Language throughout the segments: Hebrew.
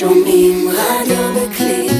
Schumim Radio Beklebt.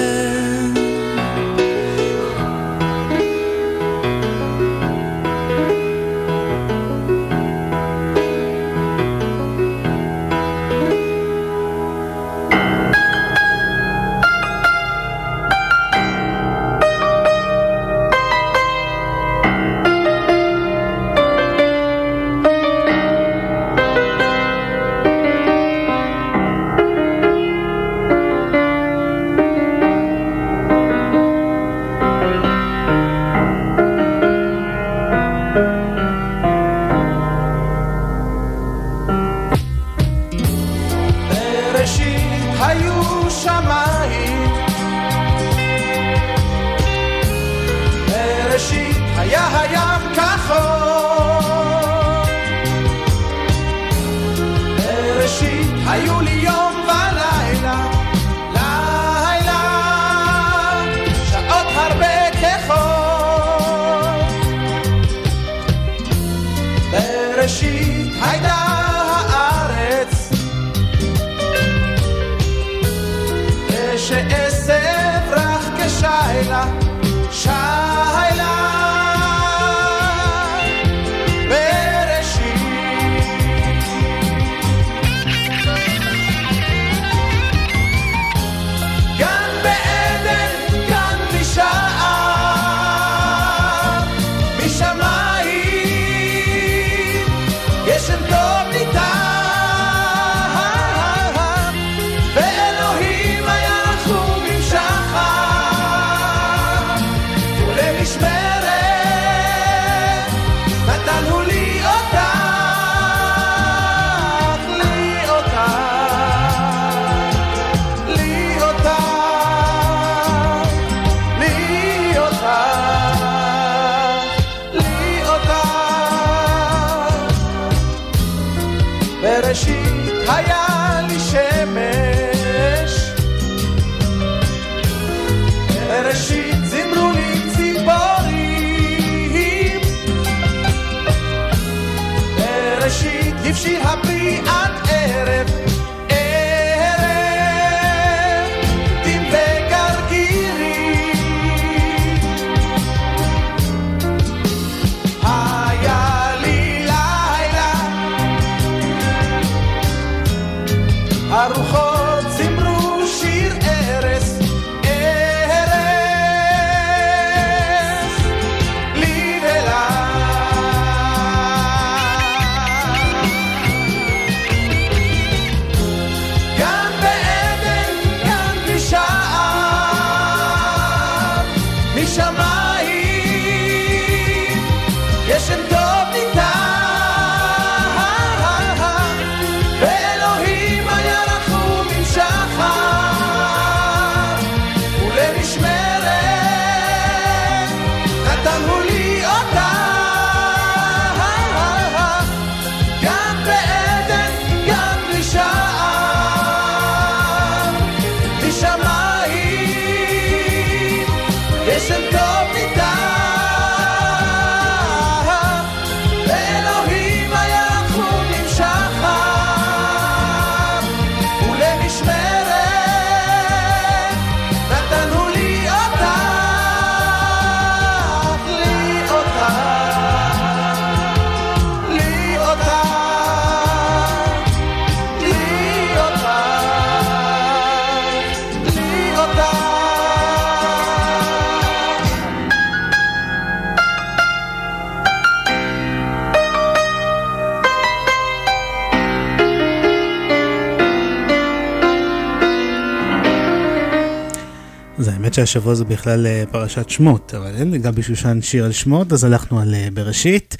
האמת שהשבוע זה בכלל אה, פרשת שמות, אבל אין לגבי שושן שיר על שמות, אז הלכנו על אה, בראשית.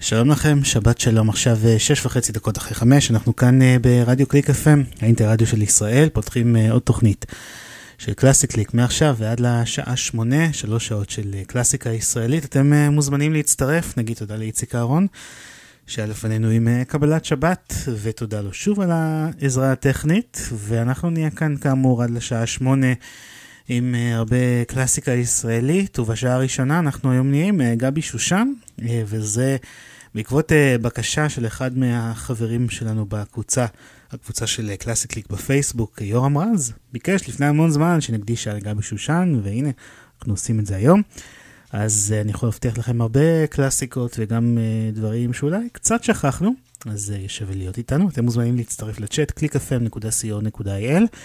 שלום לכם, שבת שלום, עכשיו אה, שש וחצי דקות אחרי חמש, אנחנו כאן ברדיו קליק FM, האינטרדיו של ישראל, פותחים עוד תוכנית של קלאסי קליק מעכשיו ועד לשעה שמונה, שלוש שעות של קלאסיקה ישראלית. אתם מוזמנים להצטרף, נגיד תודה לאיציק אהרון, שהיה לפנינו עם קבלת שבת, ותודה לו שוב על העזרה הטכנית, ואנחנו נהיה כאן כאמור עד לשעה שמונה. עם אה, הרבה קלאסיקה ישראלית, ובשעה הראשונה אנחנו היום נהיה עם אה, גבי שושן, אה, וזה בעקבות בקשה של אחד מהחברים שלנו בקבוצה, הקבוצה של קלאסי קליק בפייסבוק, יורם רז, ביקש לפני המון זמן שנקדיש על גבי שושן, והנה, אנחנו עושים את זה היום. אז אני יכול להבטיח לכם הרבה קלאסיקות וגם דברים שאולי קצת שכחנו, אז שווה להיות איתנו. אתם מוזמנים להצטרף לצ'אט, www.clickfm.co.il.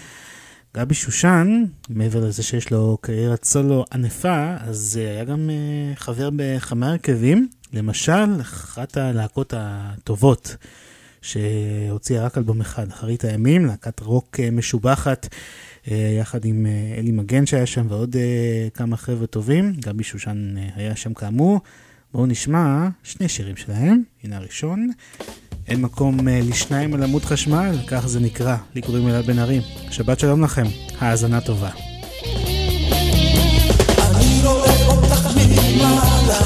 גבי שושן, מעבר לזה שיש לו קריירת סולו ענפה, אז אה, היה גם אה, חבר בכמה הרכבים. למשל, אחת הלהקות הטובות שהוציאה רק אלבום אחד, אחרית הימים, להקת רוק אה, משובחת, יחד עם אלי מגן שהיה שם ועוד כמה חבר'ה טובים. גבי שושן היה שם כאמור. בואו נשמע שני שירים שלהם. הנה הראשון. אין מקום אה, לשניים על עמוד חשמל, כך זה נקרא, לי קוראים אלעד בן ארי. שבת שלום לכם, האזנה טובה. אני רואה אותך מלמעלה,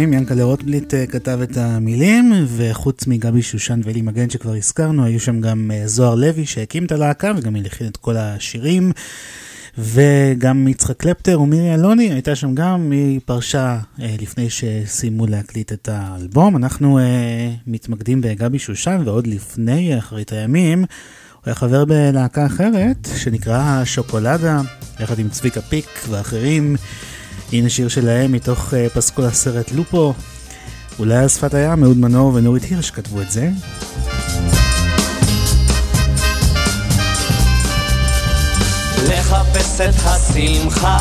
הימים, ינקלה רוטבליט אה, כתב את המילים, וחוץ מגבי שושן ואלי מגן שכבר הזכרנו, היו שם גם אה, זוהר לוי שהקים את הלהקה וגם הלחין את כל השירים, וגם יצחק קלפטר ומירי אלוני הייתה שם גם, היא פרשה אה, לפני שסיימו להקליט את האלבום. אנחנו מתמקדים בגבי שושן, ועוד לפני אחרית הימים, הוא היה חבר בלהקה אחרת שנקרא שוקולדה, יחד עם צביקה פיק ואחרים. הנה שיר שלהם מתוך uh, פסקול הסרט לופו. אולי על שפת הים, אהוד מנור ונורית הירש כתבו את זה. לחפש את השמחה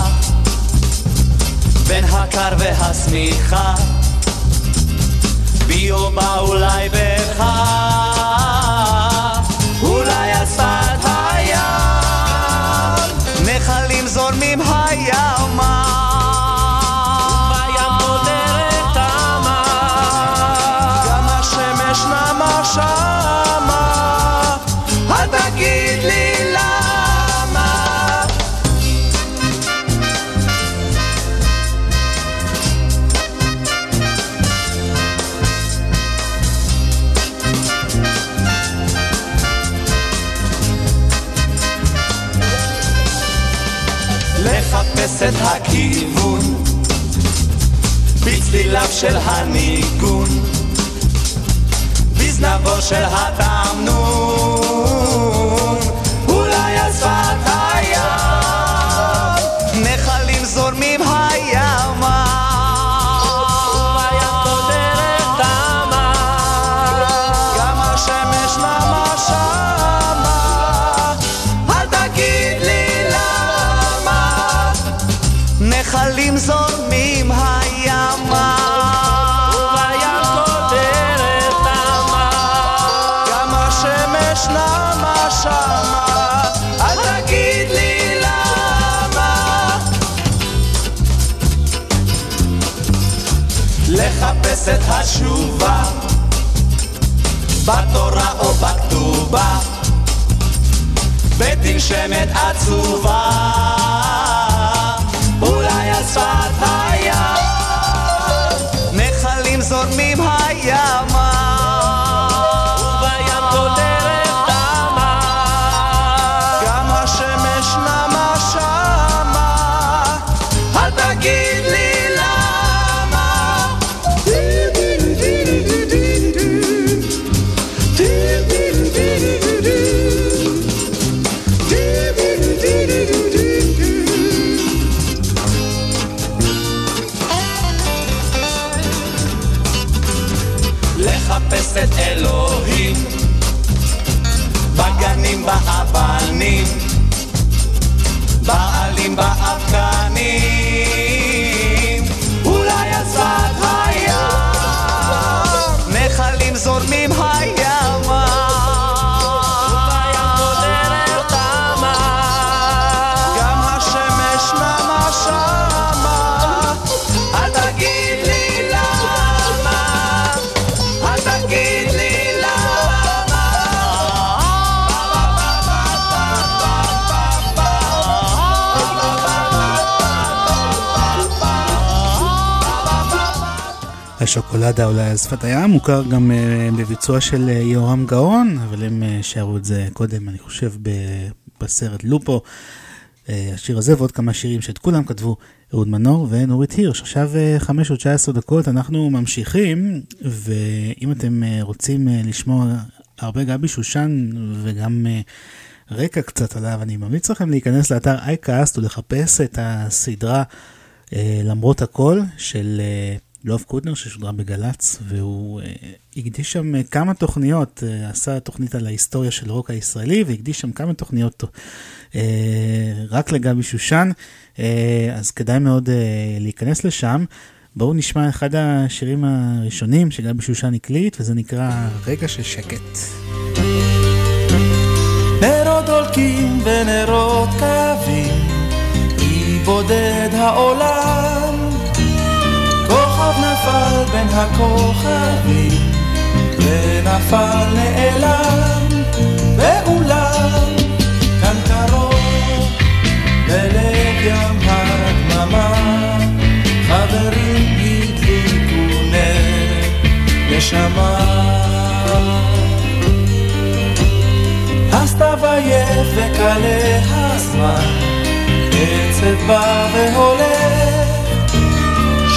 בין הקר והשמיכה בי אולי לחפש את הכיוון. בצליליו של הניגון. בזנבו של התמנון את התשובה. בתורה או בכתובה. בדין שמת עצובה. אולי על שפת הים שוקולדה אולי על שפת הים, מוכר גם uh, בביצוע של uh, יורם גאון, אבל הם uh, שרו את זה קודם, אני חושב, בסרט לופו. השיר הזה ועוד כמה שירים שאת כולם כתבו אהוד מנור ונורית הירש. עכשיו uh, 5 או 19 דקות, אנחנו ממשיכים, ואם אתם רוצים לשמוע הרבה גבי שושן וגם רקע קצת עליו, אני ממליץ לכם להיכנס לאתר אייקאסט ולחפש את הסדרה למרות הכל של... יואב קוטנר ששודרה בגל"צ, והוא אה, הקדיש שם אה, כמה תוכניות, אה, עשה תוכנית על ההיסטוריה של רוק הישראלי, והקדיש שם כמה תוכניות רק לגבי שושן, אז כדאי מאוד להיכנס לשם. בואו נשמע אחד השירים הראשונים שגבי שושן הקליט, וזה נקרא רגע של שקט. נרות דולקים ונרות קווים, אי בודד העולם. כוכב נפל בין הכוכבים, ונפל נעלם, באולם, כאן קרוב, בלב ים הדממה, חברים הדליקו נר, נשמה. הסתיו עייף וקלה הזמן, עצב בא והולך,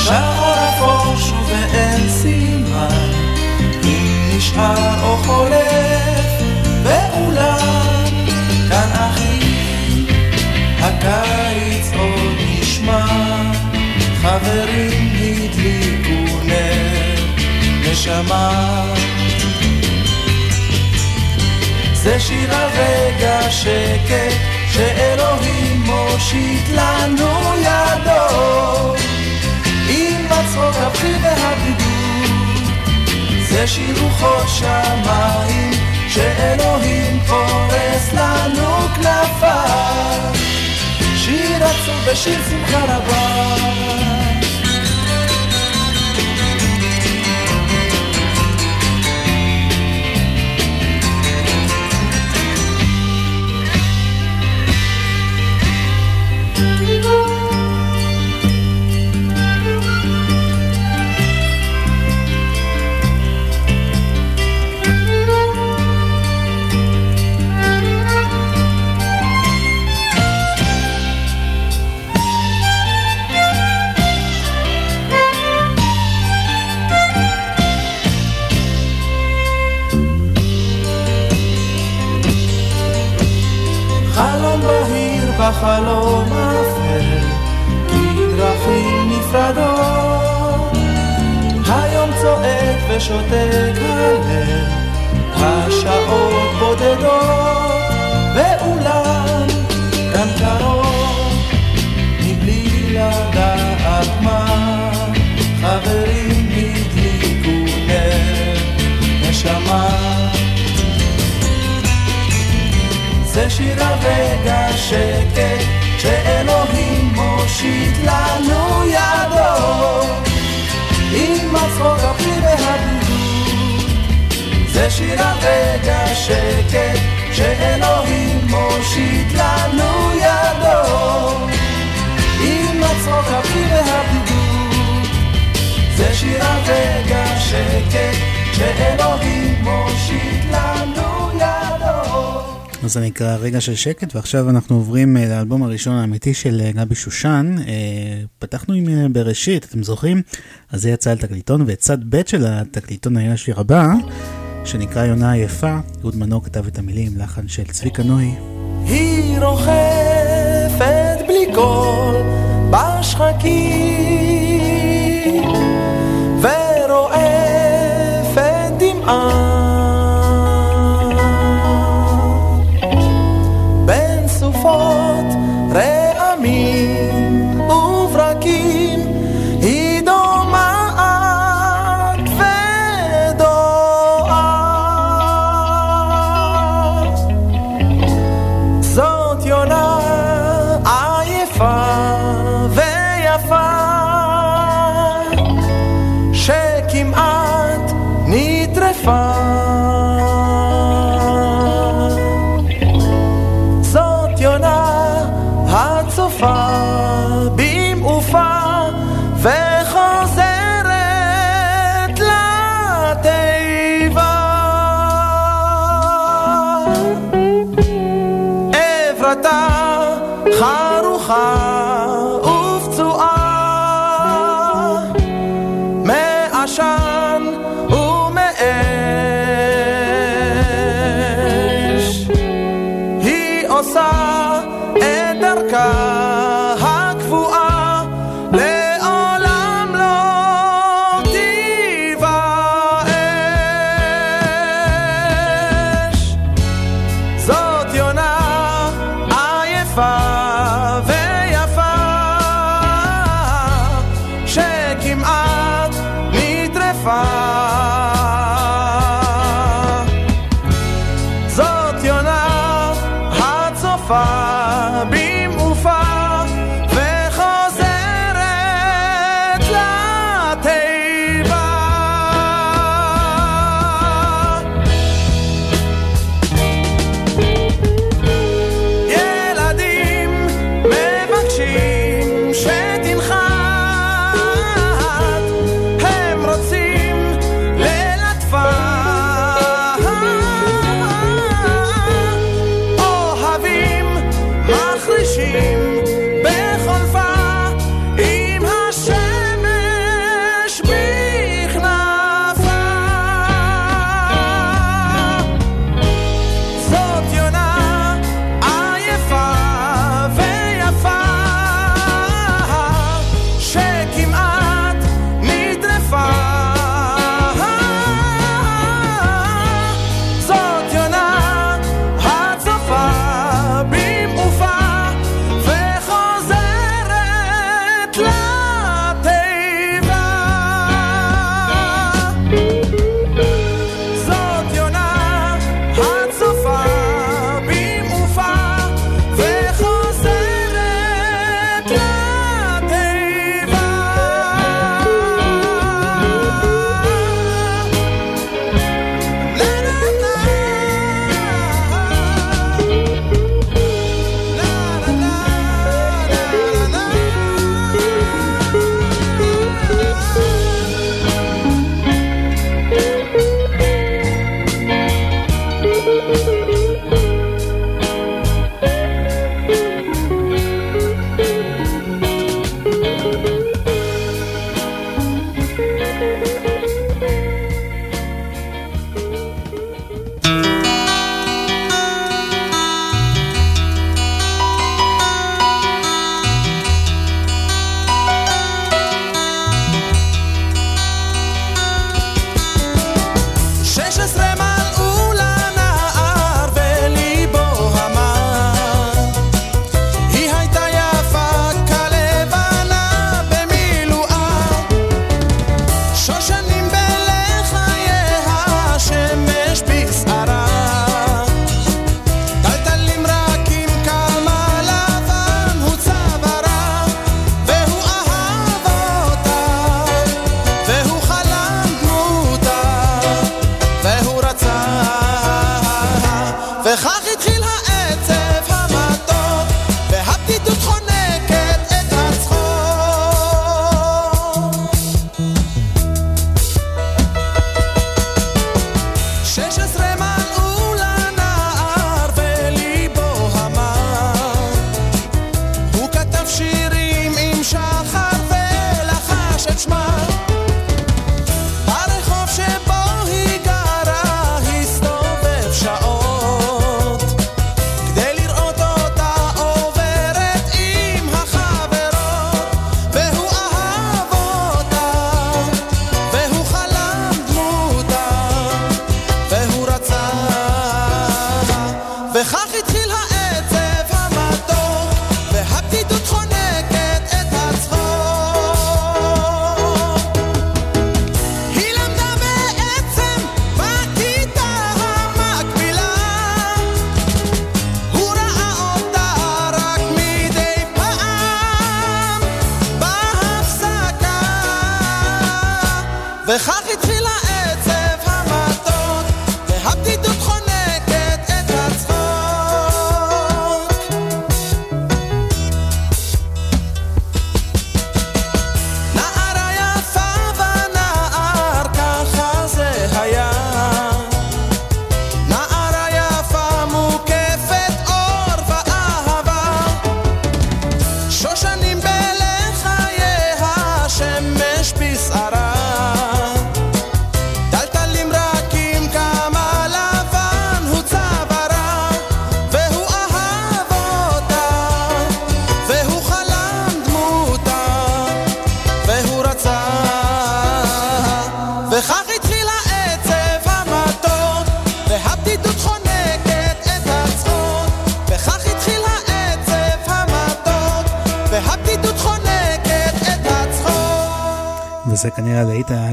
שער ובאין סימן, אם נשאר או חולף, באולם, כאן אחי, הקיץ עוד נשמע, חברים הדליקו נשמה. זה שיר על רגע שקט שאלוהים מושיט לנו ידו הצחוק הבכי והבדידות זה שיר שמיים שאלוהים פורס לנו כנפיו שיר עצוב ושיר שמחה רבה חלום בחלום אפל, כי דרכים נפרדות. היום צועק ושותק הלב, השעות בודדות, ואולם זה שיר הרגע שקט שאלוהים מושיט לנו ידו. עם הצחוק הפרי והבדידות זה שיר הרגע שקט שאלוהים מושיט לנו ידו. עם הצחוק הפרי והבדידות זה שיר הרגע שקט שאלוהים מושיט לנו אז זה נקרא רגע של שקט, ועכשיו אנחנו עוברים אה, לאלבום הראשון האמיתי של אה, גבי שושן. אה, פתחנו עם בראשית, אתם זוכרים? אז זה יצא על תקליטון, וצד ב' של התקליטון היה השיר הבא, שנקרא יונה עייפה. אהוד מנור כתב את המילים, לחן של צביקה נוי. היא רוכבת בלי קול בשחקים ורועפת דמעה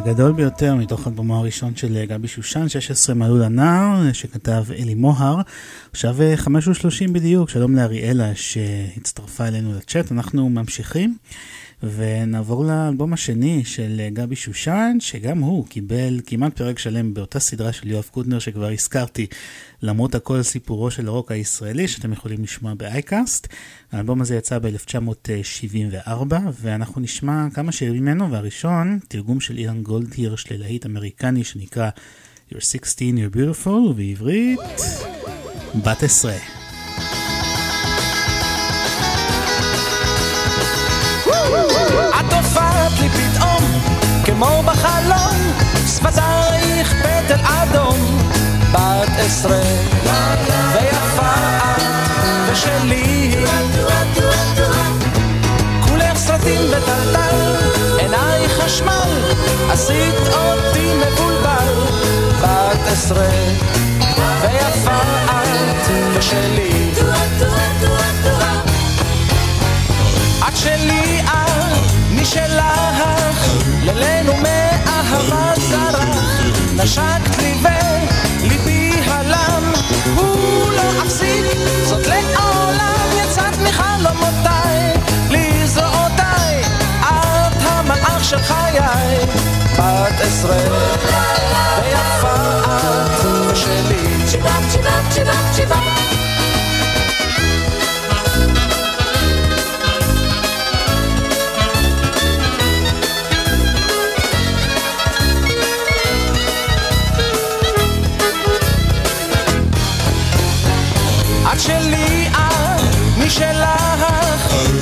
הגדול ביותר מתוך אלבומו הראשון של גבי שושן, 16 מעלול הנער, שכתב אלי מוהר. עכשיו 5:30 בדיוק, שלום לאריאלה שהצטרפה אלינו לצ'אט, אנחנו ממשיכים. ונעבור לאלבום השני של גבי שושן, שגם הוא קיבל כמעט פרק שלם באותה סדרה של יואב קוטנר שכבר הזכרתי, למרות הכל סיפורו של הרוק הישראלי, שאתם יכולים לשמוע באייקאסט. האלבום הזה יצא ב-1974, ואנחנו נשמע כמה שירים ממנו, והראשון, תרגום של אילן גולדהירש ללהיט אמריקני שנקרא You're 16, You're Beautiful, ובעברית, בת עשרה. כמו בחלום, שפתייך פטל אדום, בת עשרה, ויפה את ושלי. כולך סרטים וטלטל, עינייך חשמל, עשית אותי מבולבל, בת עשרה, ויפה את ושלי. את שלי את, משלך, ללינו מאהבה זרח, נשקת לי וליבי הלם, הוא לא אפסיק, זאת לעולם יצאת מחלומותיי, לזרועותיי, את המלאך של חיי, בת עשרה,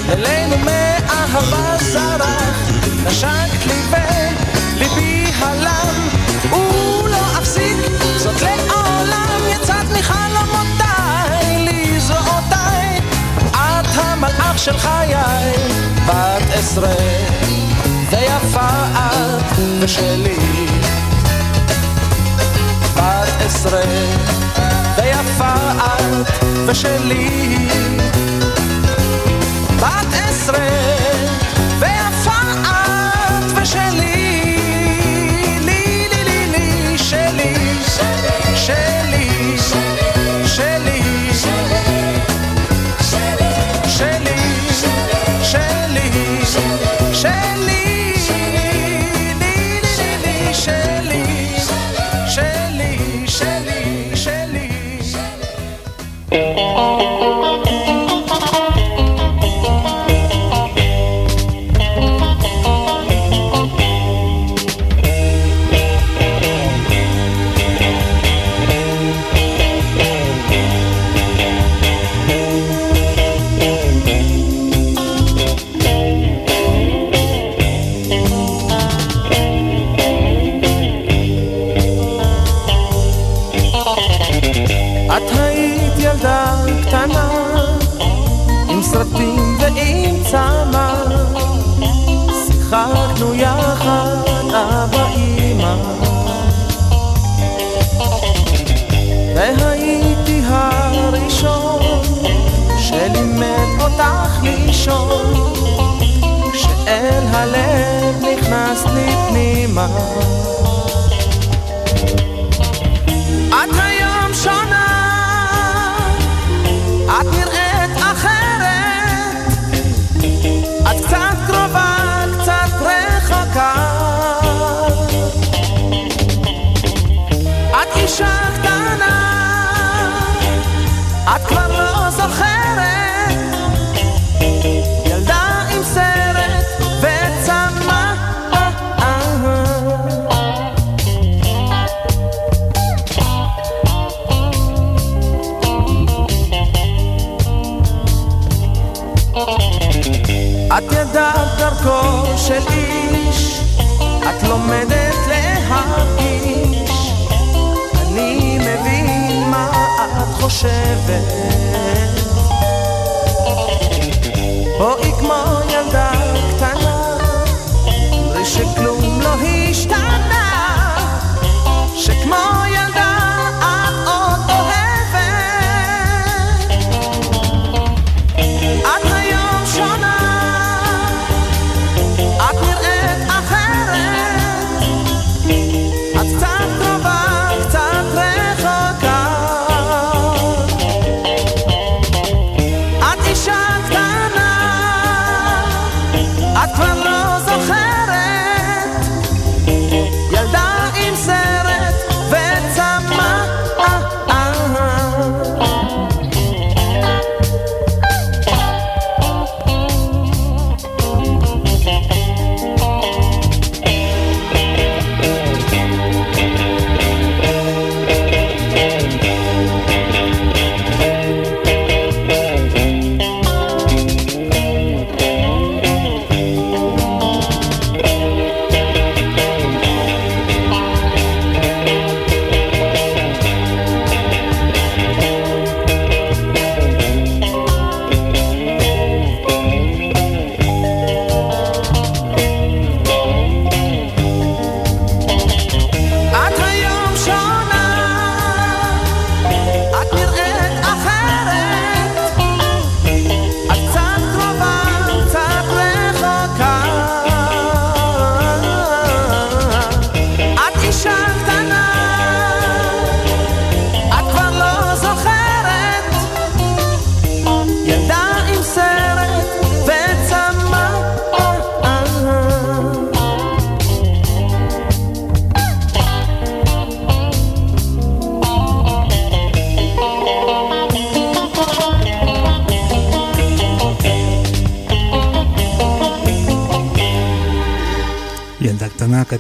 אלינו מאהבה זרח, נשקת לי וליבי הלם, הוא לא אפסיק, זאת לעולם יצאת מחלומותיי, לזרועותיי, את המלאך של חיי, בת עשרה, ויפה את ושלי, בת עשרה. ויפה את ושלי. בת עשרה, ויפה את ושלי. לי לי לי לי שלי, שלי, שלי, שלי, שלי, שלי, לי לי לי לי שלי, שלי, שלי,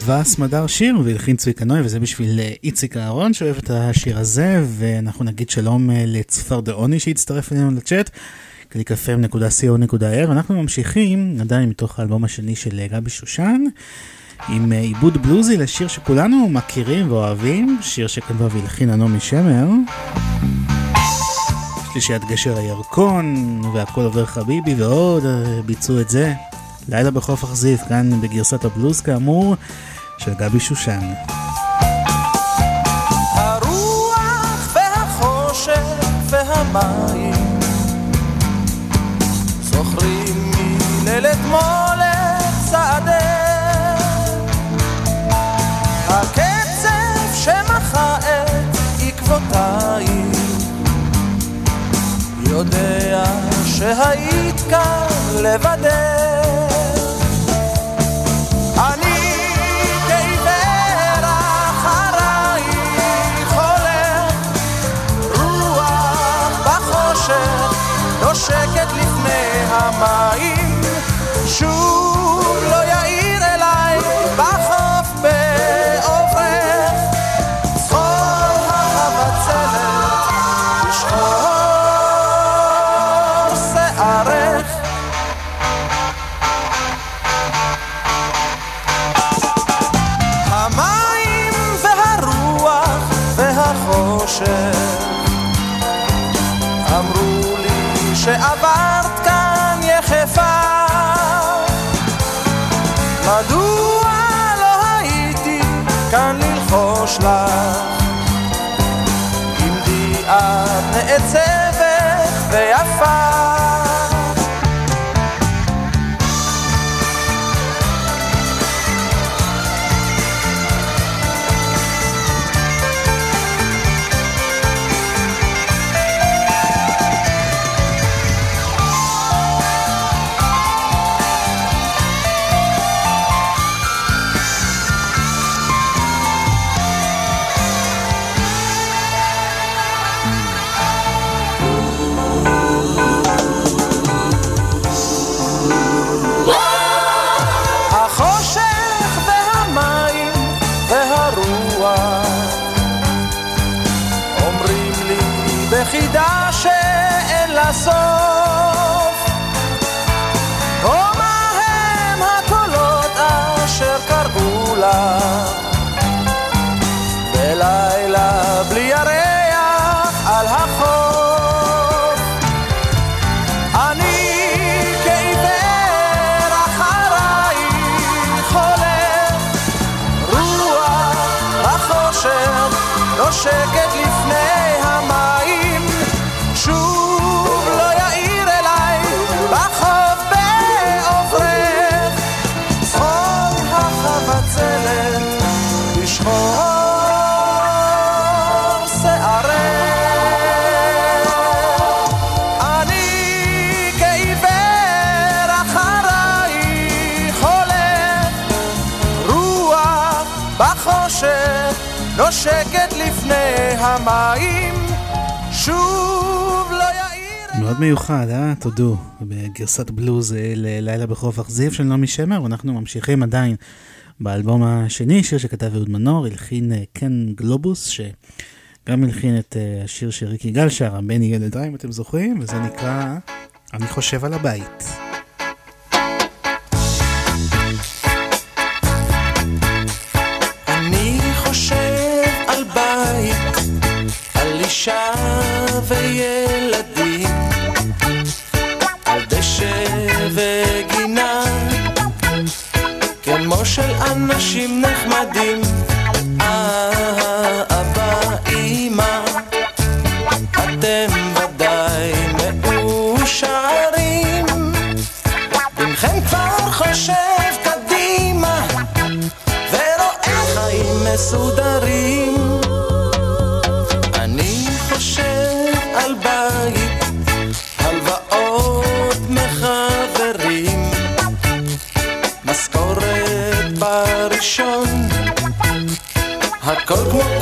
כתבה סמדר שיר והלחין צביקה נוי וזה בשביל אה, איציק אהרון שאוהב את השיר הזה ואנחנו נגיד שלום אה, לצפרדעוני שהצטרף אלינו לצ'אט www.clickfm.co.il ואנחנו ממשיכים עדיין מתוך האלבום השני של אה, גבי שושן עם עיבוד בלוזי לשיר שכולנו מכירים ואוהבים שיר שכתבה והלחינה נעמי שמר. שלישיית גשר הירקון והכל עובר חביבי ועוד ביצעו את זה. לילה בחוף אכזיב, כאן בגרסת הבלוז כאמור, של גבי שושן. הרוח זוכרים שמחה יודע שהיית כאן לבדך vem a. החושך נושקת לפני מאוד מיוחד, אה? תודו. בגרסת בלוז אה, ללילה בחוף אכזיב של נעמי שמר, ואנחנו ממשיכים עדיין באלבום השני, שיר שכתב אהוד מנור, הלחין אה, קן גלובוס, שגם הלחין את אה, השיר שריקי גל שרה, בני ילד רע, אם אתם זוכרים, וזה נקרא אני חושב על הבית. של הכל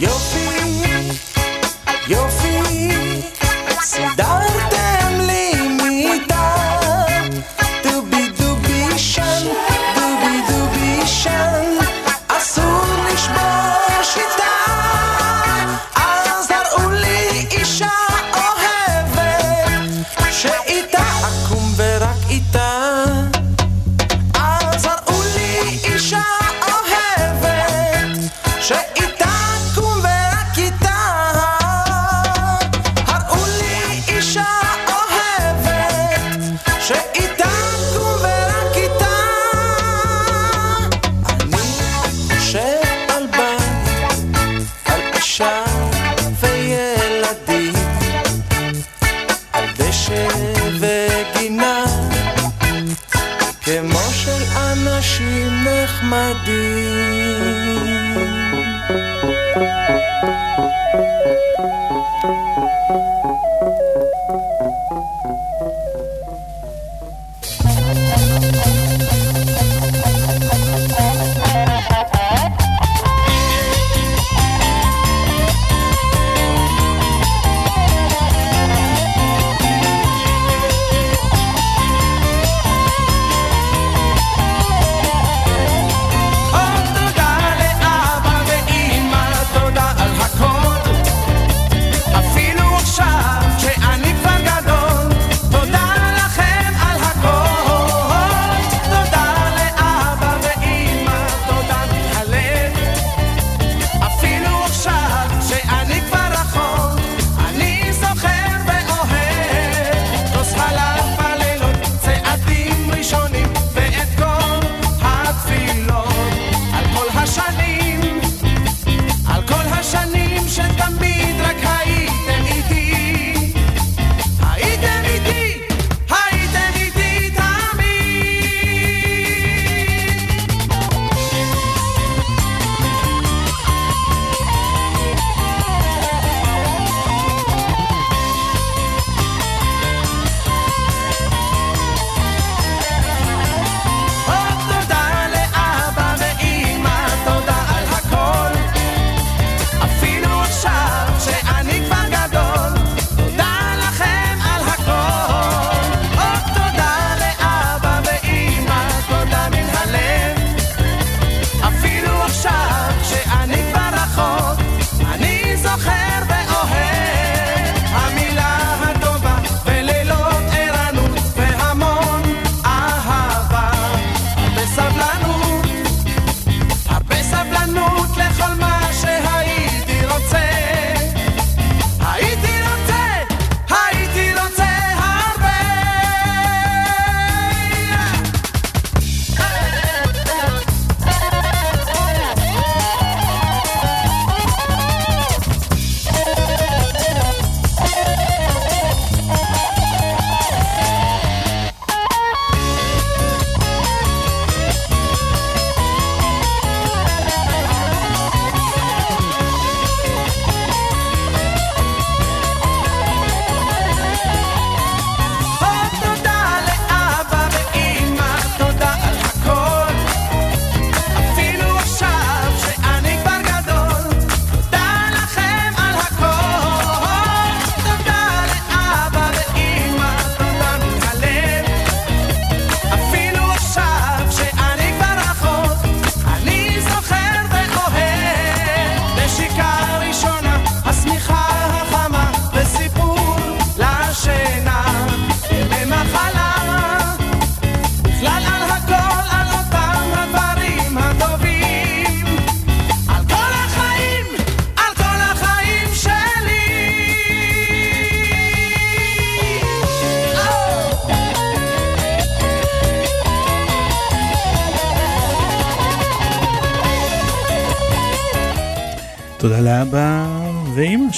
You're feeling weak. יופי, יופי, סידרתם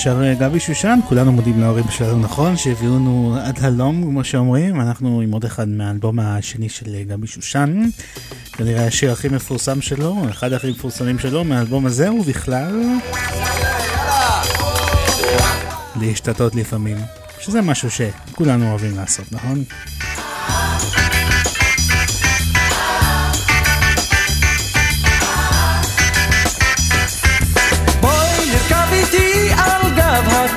שר גבי שושן, כולנו מודים להורים שלנו נכון, שהביאו לנו עד הלום, כמו שאומרים, אנחנו עם עוד אחד מהאלבום השני של גבי שושן, כנראה השיר הכי מפורסם שלו, אחד הכי מפורסמים שלו מהאלבום הזה, ובכלל, להשתתות לפעמים, שזה משהו שכולנו אוהבים לעשות, נכון?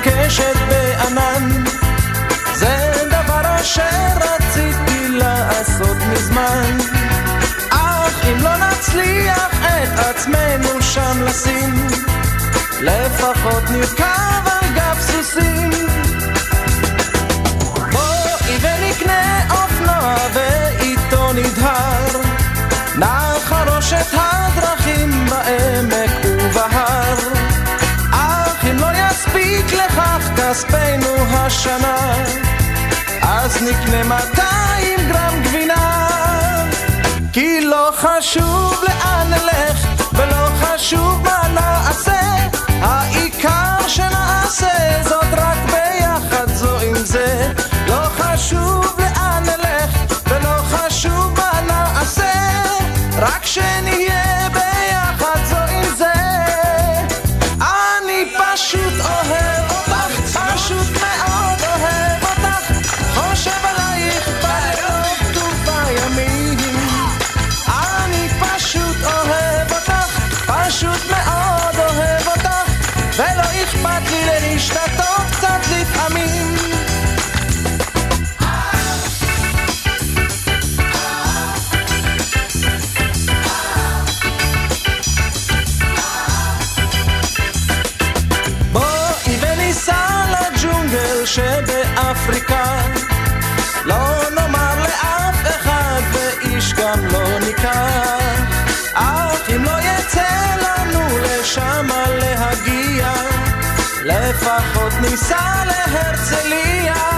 גב הקשת בענן. זה דבר אשר רציתי לעשות מזמן. אך אם לא נצליח את עצמנו שם לשים לפחות נרכב על גב סוסים. בואי ונקנה אופנוע ואיתו נדהר. נחרוש את הדרכים בעמק ובהר יספיק לכך כספנו השנה. אז נקנה 200 גרם גבינה. כי לא חשוב לאן נלך ולא חשוב מה נעשה העיקר שנעשה זאת רק ביחד זו עם זה לפחות ניסע להרצליה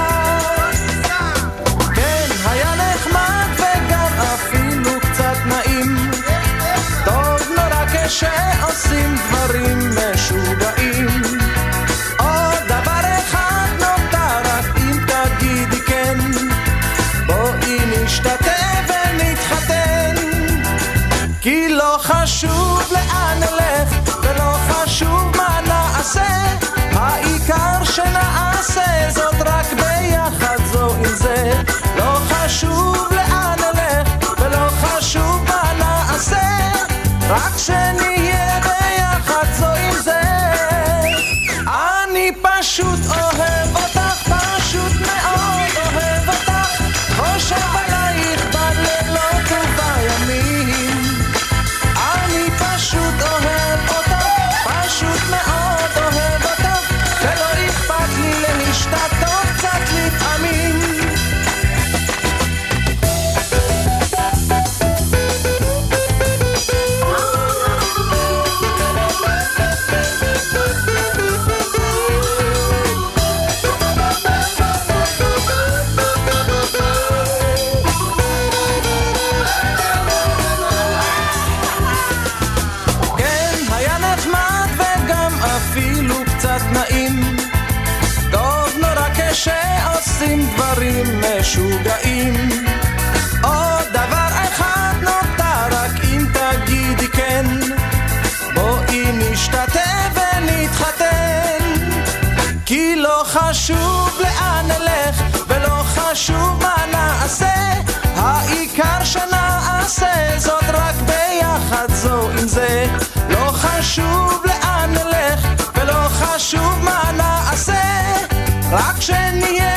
משוגעים. עוד דבר אחד נותר רק אם תגידי כן. בואי נשתתף ונתחתן. כי לא חשוב לאן נלך ולא חשוב מה נעשה. העיקר שנעשה זאת רק ביחד זו עם זה. לא חשוב לאן נלך ולא חשוב מה נעשה. רק שנהיה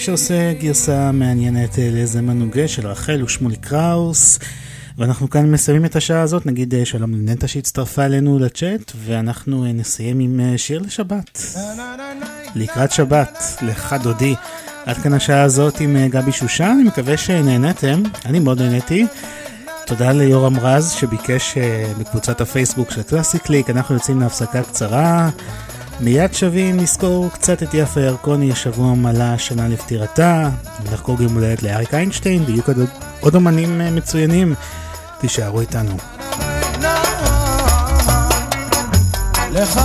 שעושה גרסה מעניינת אה, לזמר נוגה של רחל ושמולי קראוס. ואנחנו כאן מסיימים את השעה הזאת, נגיד אה, שלום לנטע שהצטרפה אלינו לצ'אט, ואנחנו אה, נסיים עם אה, שיר לשבת. לקראת שבת, לך דודי. עד כאן השעה הזאת עם גבי שושן, אני מקווה שנהנתם, אני מאוד נהניתי. תודה ליורם רז שביקש בקבוצת הפייסבוק של קלאסי קליק, אנחנו יוצאים להפסקה קצרה. מיד שבים נזכור קצת את יפה ירקוני, השבוע מלאה שנה לפטירתה, נחגוג יום הולדת לאריק איינשטיין, ויהיו כאן עוד אמנים אה, מצוינים. תישארו איתנו. לך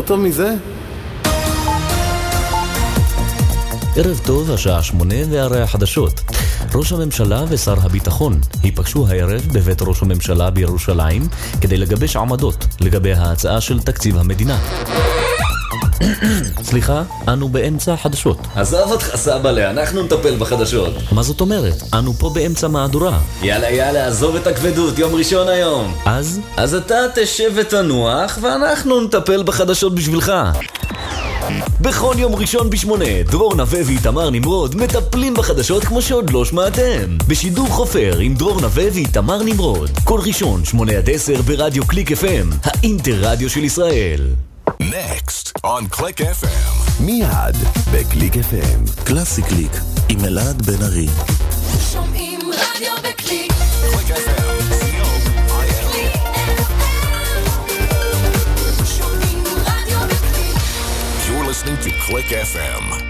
יותר טוב מזה? ערב טוב, השעה שמונה והרי החדשות. ראש הממשלה ושר הביטחון ייפגשו הערב בבית ראש הממשלה בירושלים כדי לגבש עמדות לגבי ההצעה של תקציב המדינה. סליחה, אנו באמצע החדשות. עזוב אותך סבאלה, אנחנו נטפל בחדשות. מה זאת אומרת? אנו פה באמצע מהדורה. יאללה יאללה, עזוב את הכבדות, יום ראשון היום. אז? אז אתה תשב ותנוח, ואנחנו נטפל בחדשות בשבילך. בכל יום ראשון בשמונה, דרור נווה ואיתמר נמרוד מטפלים בחדשות כמו שעוד לא שמעתם. בשידור חופר עם דרור נווה ואיתמר נמרוד. כל ראשון, שמונה עד עשר ברדיו קליק FM, האינטר רדיו של ישראל. Next on Click FM. מיד בקליק FM. קלאסי קליק עם אלעד בן ארי. שומעים רדיו בקליק. Click FM. C-O-I-L. שומעים רדיו בקליק. You're listening to Click FM.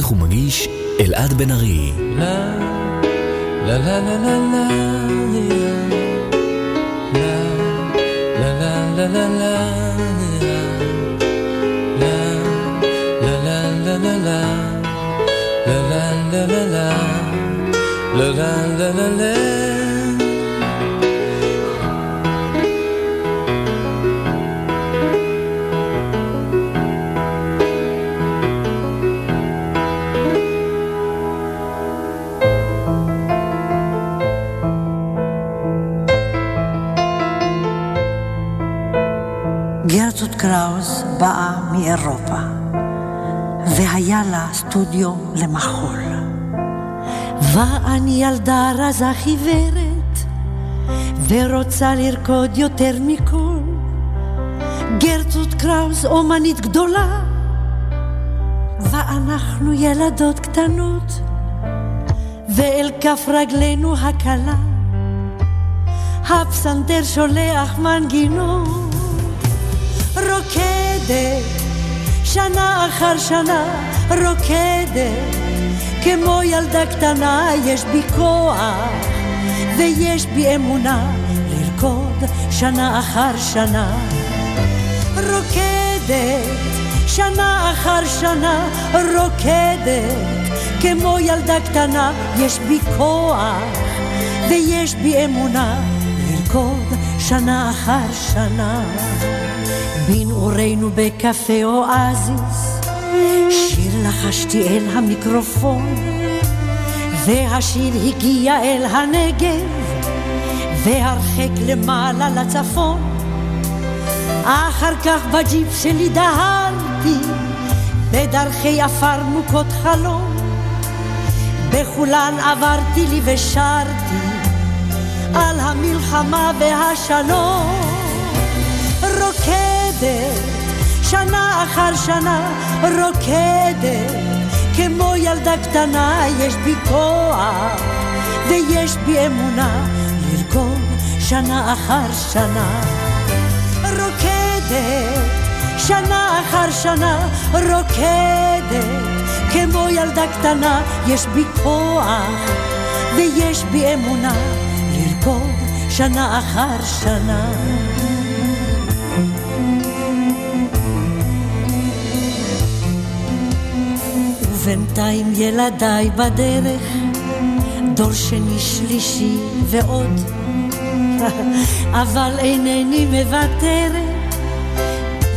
עורך ומגיש אלעד בן ארי. La la la la la la la la la la la la la la קראוס באה מאירופה, והיה לה סטודיו למחול. ואני ילדה רזה חיוורת, ורוצה לרקוד יותר מכל. גרטרוד קראוס אומנית גדולה, ואנחנו ילדות קטנות, ואל כף רגלינו הקלה, הפסנתר שולח מנגינות. רוקדת, שנה אחר שנה, רוקדת, כמו ילדה קטנה, יש בי כוח, ויש בי אמונה, לרקוד שנה אחר שנה. רוקדת, שנה אחר שנה, רוקדת, כמו ילדה קטנה, יש בי כוח, ויש בי אמונה, לרקוד שנה אחר שנה. בנעורינו בקפה אואזיס, שיר לחשתי אל המיקרופון, והשיר הגיע אל הנגב, והרחק למעלה לצפון. אחר כך בג'יפ שלי דהרתי, בדרכי עפר מוכות חלום, בכולן עברתי לי ושרתי, על המלחמה והשלום. רוקדת, שנה אחר שנה רוקדת, כמו ילדה קטנה יש בי כוח, ויש בי אמונה לרקוד שנה אחר שנה. רוקדת, שנה אחר שנה רוקדת, כמו ילדה קטנה יש בי כוח, ויש בי אמונה לרקוד שנה אחר שנה. ובינתיים ילדיי בדרך, דור שני שלישי ועוד, אבל אינני מוותרת,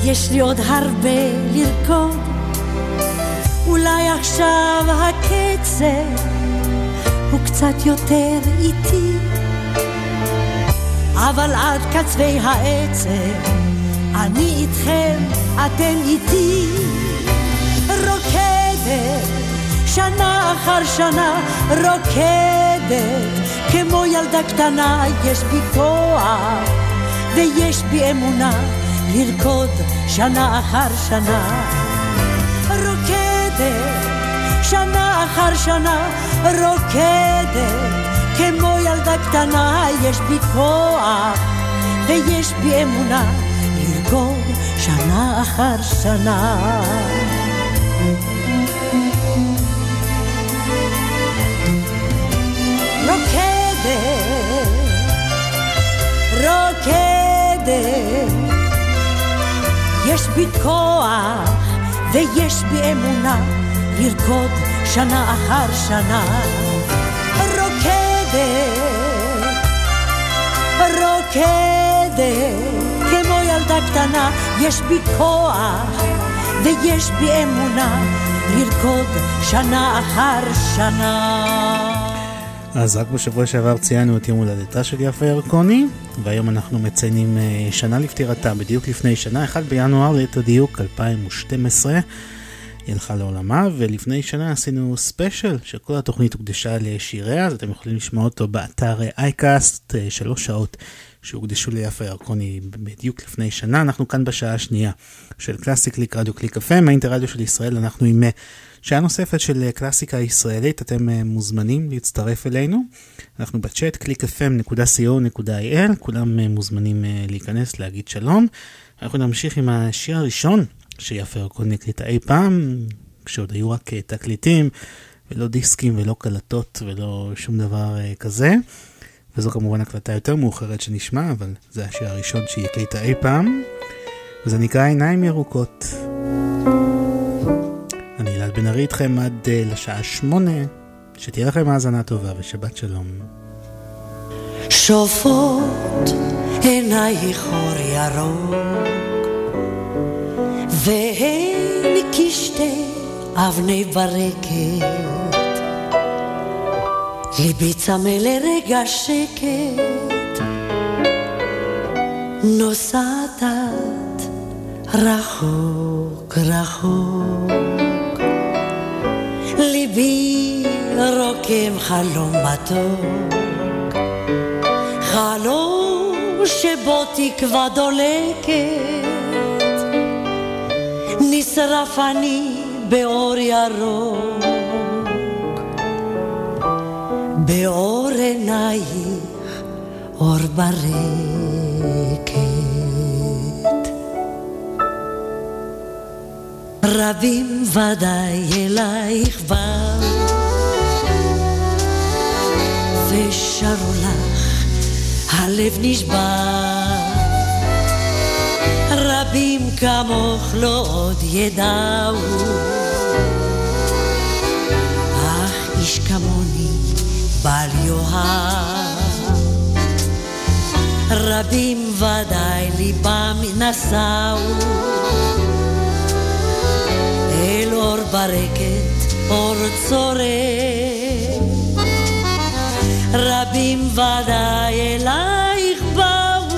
יש לי עוד הרבה לרקוד. אולי עכשיו הקצב הוא קצת יותר איטי, אבל עד קצווי העצב אני איתכם, אתם איתי. שנה אחר שנה רוקדת, כמו ילדה קטנה יש בי כוח, ויש בי אמונה לרקוד שנה אחר שנה. רוקדת, שנה אחר שנה רוקדת, כמו ילדה קטנה יש בי כוח, ויש בי אמונה לרקוד שנה אחר שנה. יש בי כוח ויש בי אמונה לרקוד שנה אחר שנה. רוקדת, רוקדת, כמו ילדה קטנה, יש בי כוח ויש בי אמונה לרקוד שנה אחר שנה. אז רק בשבוע שעבר ציינו את יום הולדתה של יפה ירקוני, והיום אנחנו מציינים אה, שנה לפטירתה, בדיוק לפני שנה, 1 בינואר ליתר דיוק 2012. היא הלכה לעולמה, ולפני שנה עשינו ספיישל שכל התוכנית הוקדשה לשיריה, אז אתם יכולים לשמוע אותו באתר iCast, שלוש שעות שהוקדשו ליפה ירקוני בדיוק לפני שנה. אנחנו כאן בשעה השנייה של קלאסי קליק רדיו קליק FM, האינטרדיו של ישראל, אנחנו עם אה, שעה נוספת של אה, קלאסיקה ישראלית, אתם אה, מוזמנים להצטרף אלינו. אנחנו בצ'אט clickfm.co.il, כולם מוזמנים להיכנס, להגיד שלום. אנחנו נמשיך עם השיר הראשון שיפה ירקוני הקליטה אי פעם, כשעוד היו רק תקליטים, ולא דיסקים ולא קלטות ולא שום דבר כזה. וזו כמובן הקלטה יותר מאוחרת שנשמע, אבל זה השיר הראשון שהיא הקליטה אי פעם, וזה נקרא עיניים ירוקות. בן ארי איתכם עד uh, לשעה שמונה, שתהיה לכם האזנה טובה ושבת שלום. שופות עינייך אור ירוק, והן כשתי אבני ברקת. ליבי צמא לרגע שקט, נוסעת רחוק רחוק. ליבי רוקם חלום מתוק, חלום שבו תקווה דולקת. נשרף אני באור ירוק. באור עינייך אור ברקת. רבים ודאי אלייך באו ושרו לך הלב נשבר. רבים כמוך לא עוד ידעו. אך איש כמוני בל יאהב. רבים ודאי ליבם נשאו אל אור ברקת, אור צורם. רבים ודאי אלייך באו,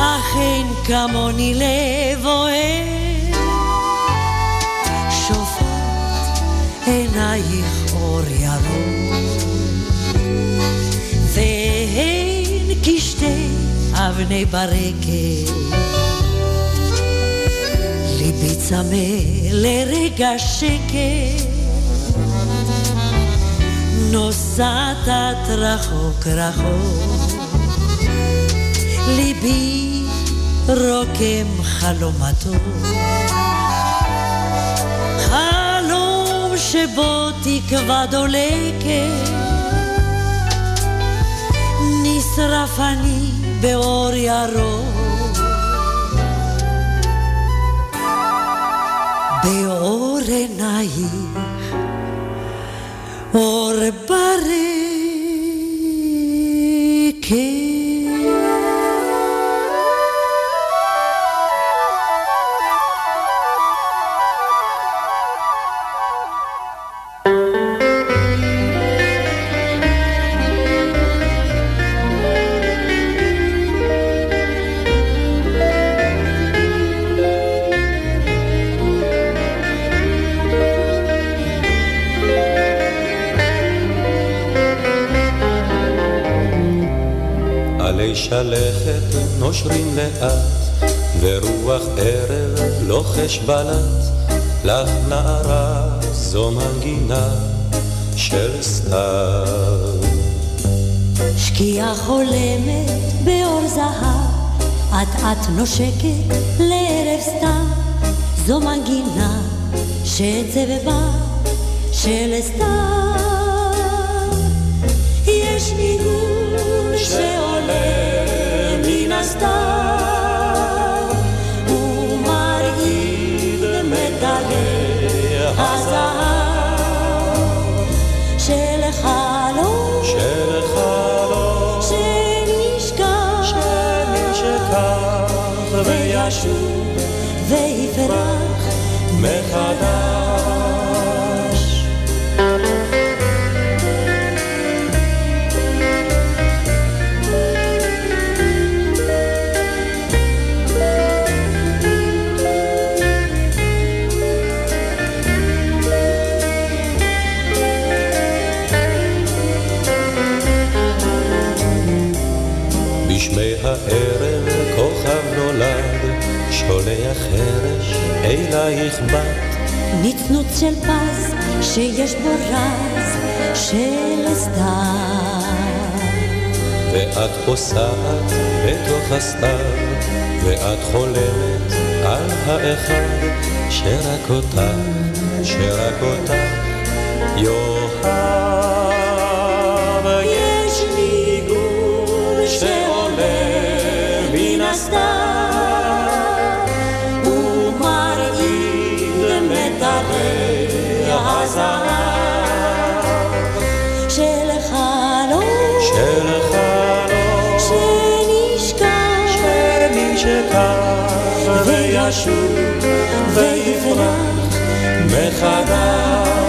אך אין כמוני לב אוהב. שופט עינייך אור ירוק, והן כשתי אבני ברקת. צמא לרגע שקט, נוסעת רחוק רחוק, ליבי רוקם חלומתו. שבו תקווה דולקת, נשרף אני באור ירוק. באור עינייך אור ברקת לוחש בלט, לך נערה זו מנגינה של סתיו. שקיעה חולמת באור זהב, אט אט נושקת לערב סתיו, זו מנגינה שצבבה של סתיו. יש ניגון שעולה מן הסתיו, אלייך בת. נצנוץ של פז שיש בו רז של סתיו. ואת פוסעת בתוך הסתיו, ואת חולמת על האחד שרק אותך, שרק אותך יאהב. וישוב ויפרח מחדש.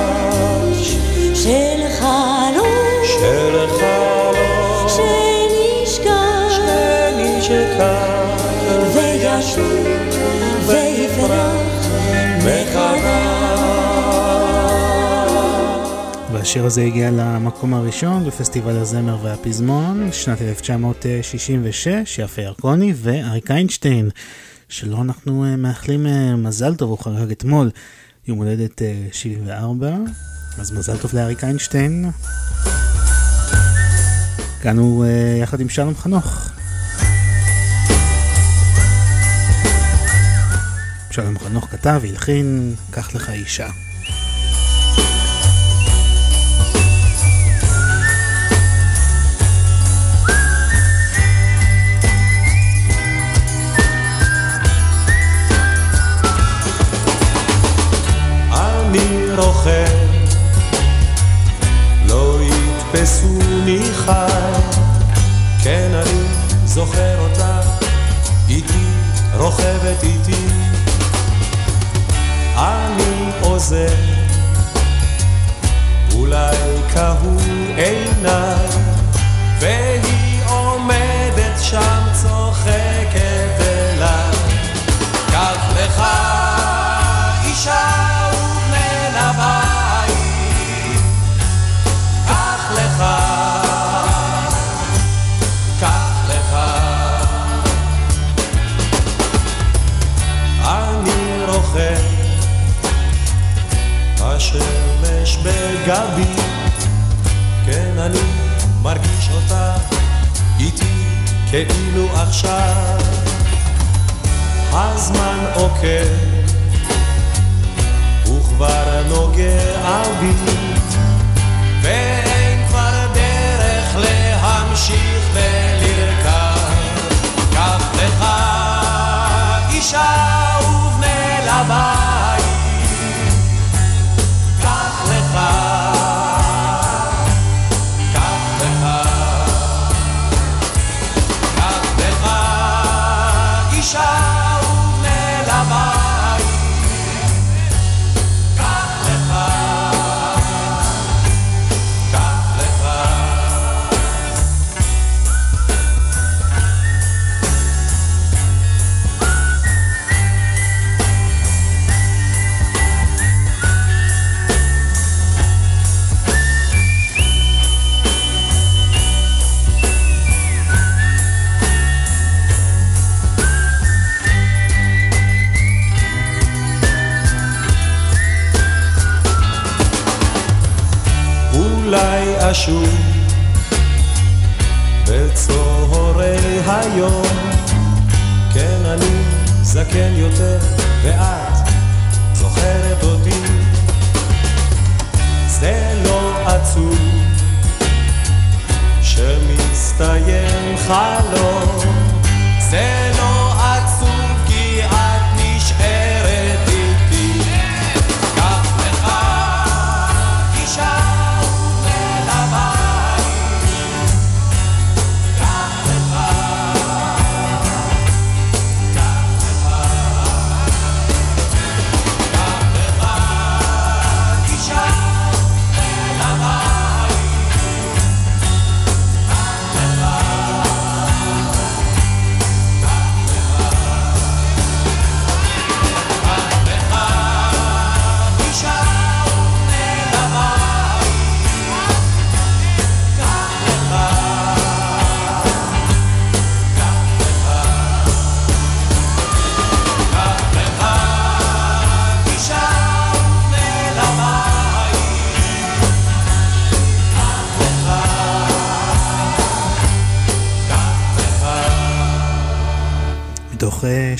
של חלום. של חלום. שנשכח, שנשכח. וישוב ויפרח והשיר הזה הגיע למקום הראשון בפסטיבל הזמר והפזמון, שנת 1966, יפה ירקוני ואריק איינשטיין, שלו אנחנו אה, מאחלים אה, מזל טוב, הוא חגג אתמול יום הולדת אה, 74, אז מזל טוב לאריק איינשטיין. כאן הוא אה, יחד עם שלום חנוך. שלום חנוך כתב, הלחין, קח לך אישה. רוכב, לא יתפסוני חי, כן אני זוכר אותה, איתי, רוכבת איתי. אני עוזב, אולי קהו עיניי, והיא עומדת שם צוחקת אליי. קח לך אישה בגבי, כן אני מרגיש אותה איתי כאילו עכשיו. הזמן עוקב, וכבר נוגע בי, ואין כבר דרך להמשיך ולרכב. קח לך אישה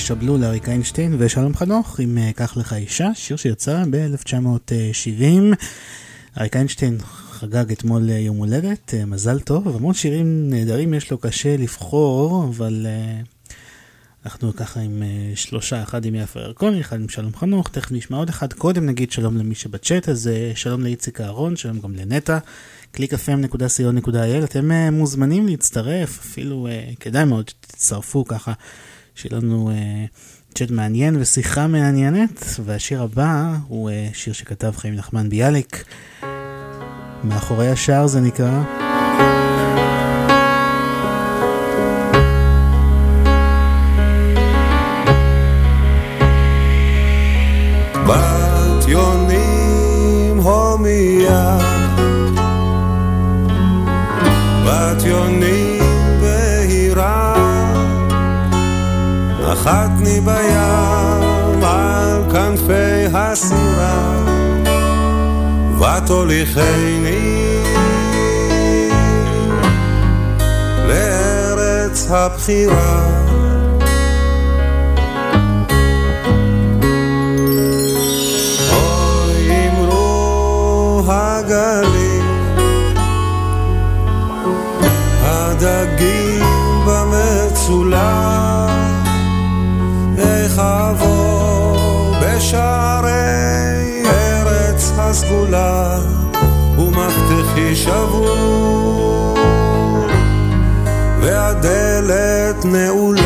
שבלול אריק איינשטיין ושלום חנוך עם אה, קח לך אישה, שיר שיצא ב-1970. אריק איינשטיין חגג אתמול אה, יום הולדת, אה, מזל טוב, המון שירים נהדרים יש לו, קשה לבחור, אבל אה, אנחנו ככה עם אה, שלושה, אחד עם יפה ירקוני, אחד עם שלום חנוך, תכף נשמע עוד אחד, קודם נגיד שלום למי שבצ'אט, אז אה, שלום לאיציק אהרון, שלום גם לנטע. www.clickfm.co.il אתם אה, מוזמנים להצטרף, אפילו אה, כדאי מאוד שתצטרפו ככה, שיהיה לנו אה, צ'אט מעניין ושיחה מעניינת, והשיר הבא הוא אה, שיר שכתב חיים נחמן ביאליק, מאחורי השער זה נקרא. בת יונים הומיה בת יונים נחתני בים על כנפי הסירה ותוליכני לארץ הבחירה בשערי ארץ הסגולה ומפתחי שבור והדלת נעולה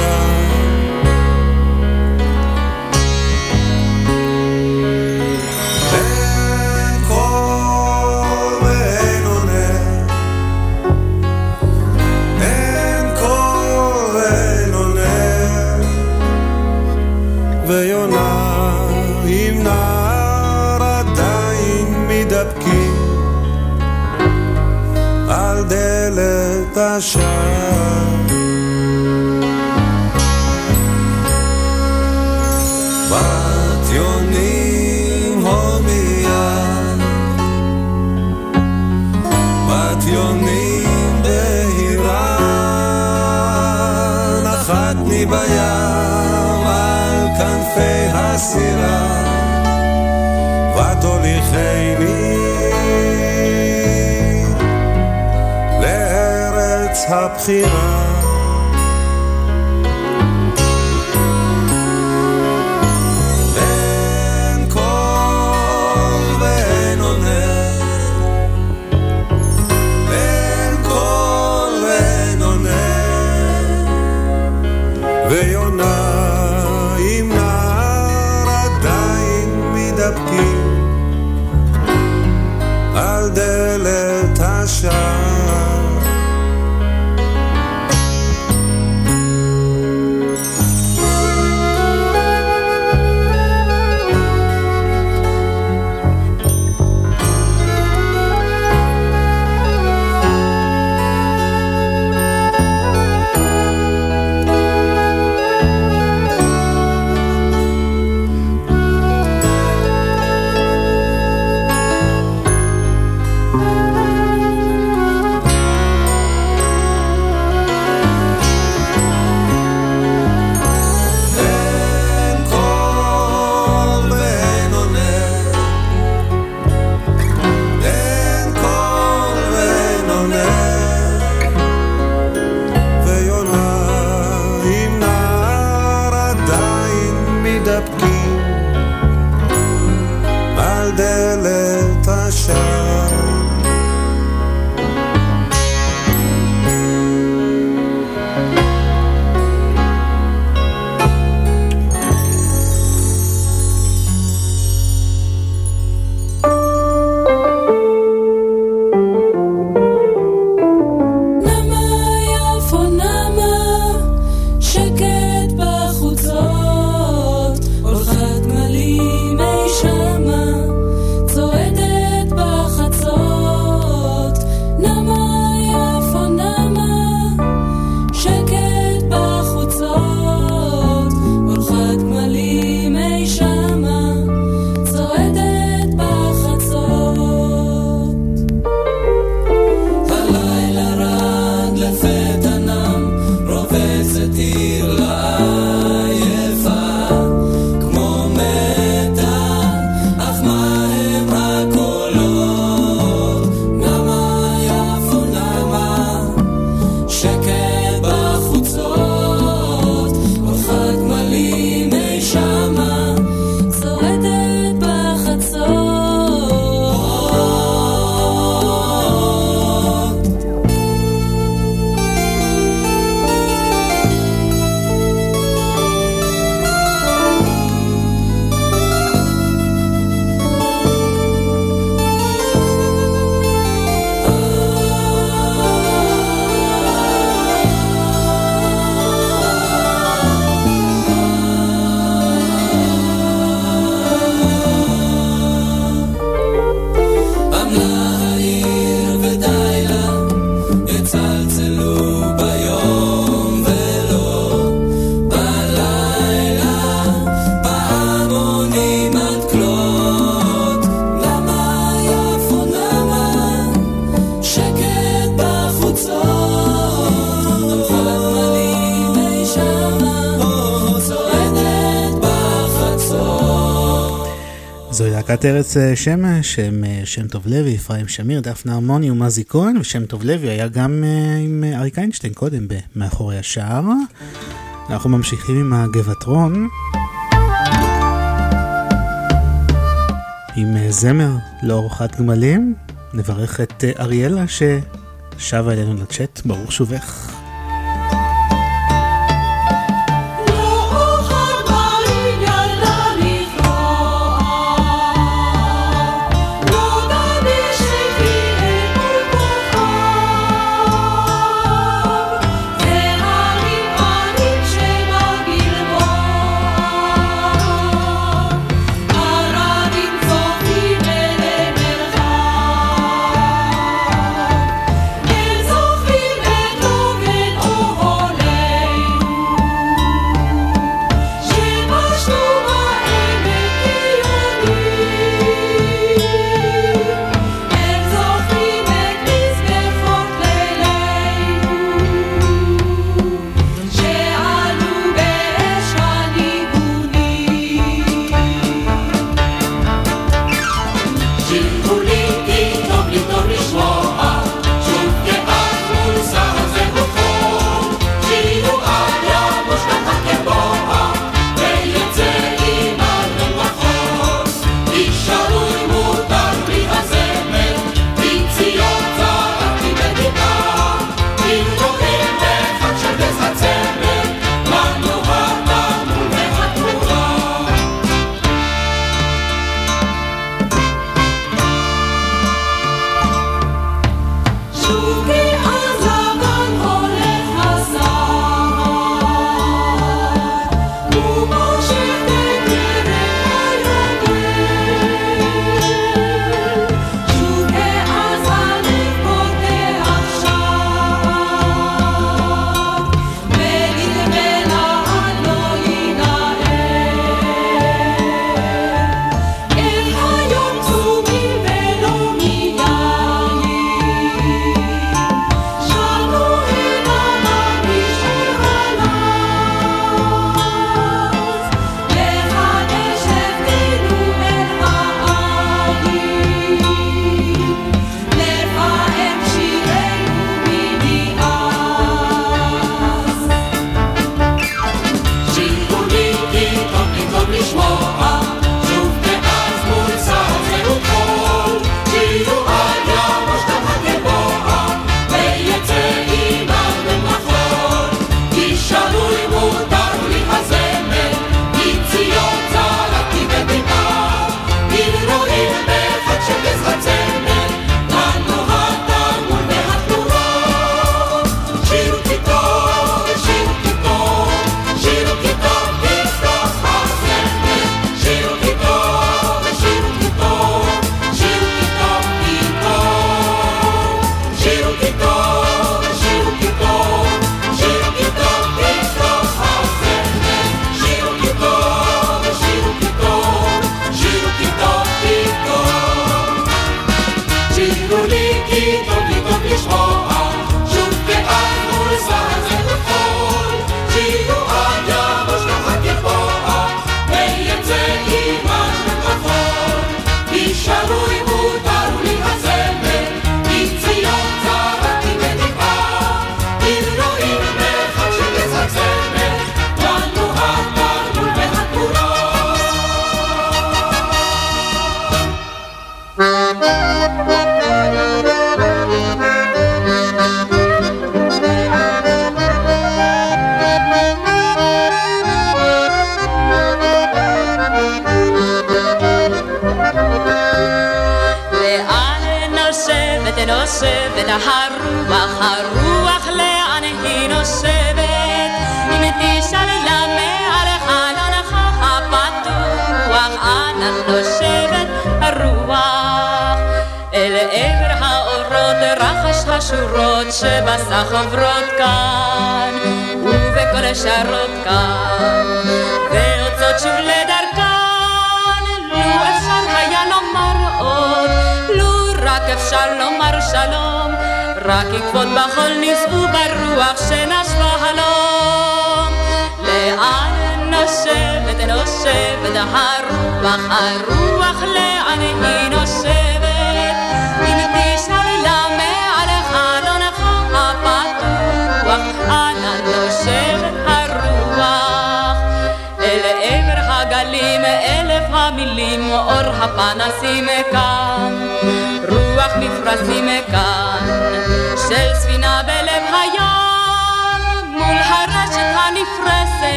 הבחירה להקת ארץ אה, שמש, הם אה, שם טוב לוי, אפרים שמיר, דפנה הרמוני ומזי כהן, ושם טוב לוי היה גם אה, עם אריק איינשטיין קודם ב"מאחורי השער". אנחנו ממשיכים עם הגבעתרון. עם זמר לאורחת גמלים, נברך את אריאלה ששבה אלינו לצ'אט, ברוך שובך.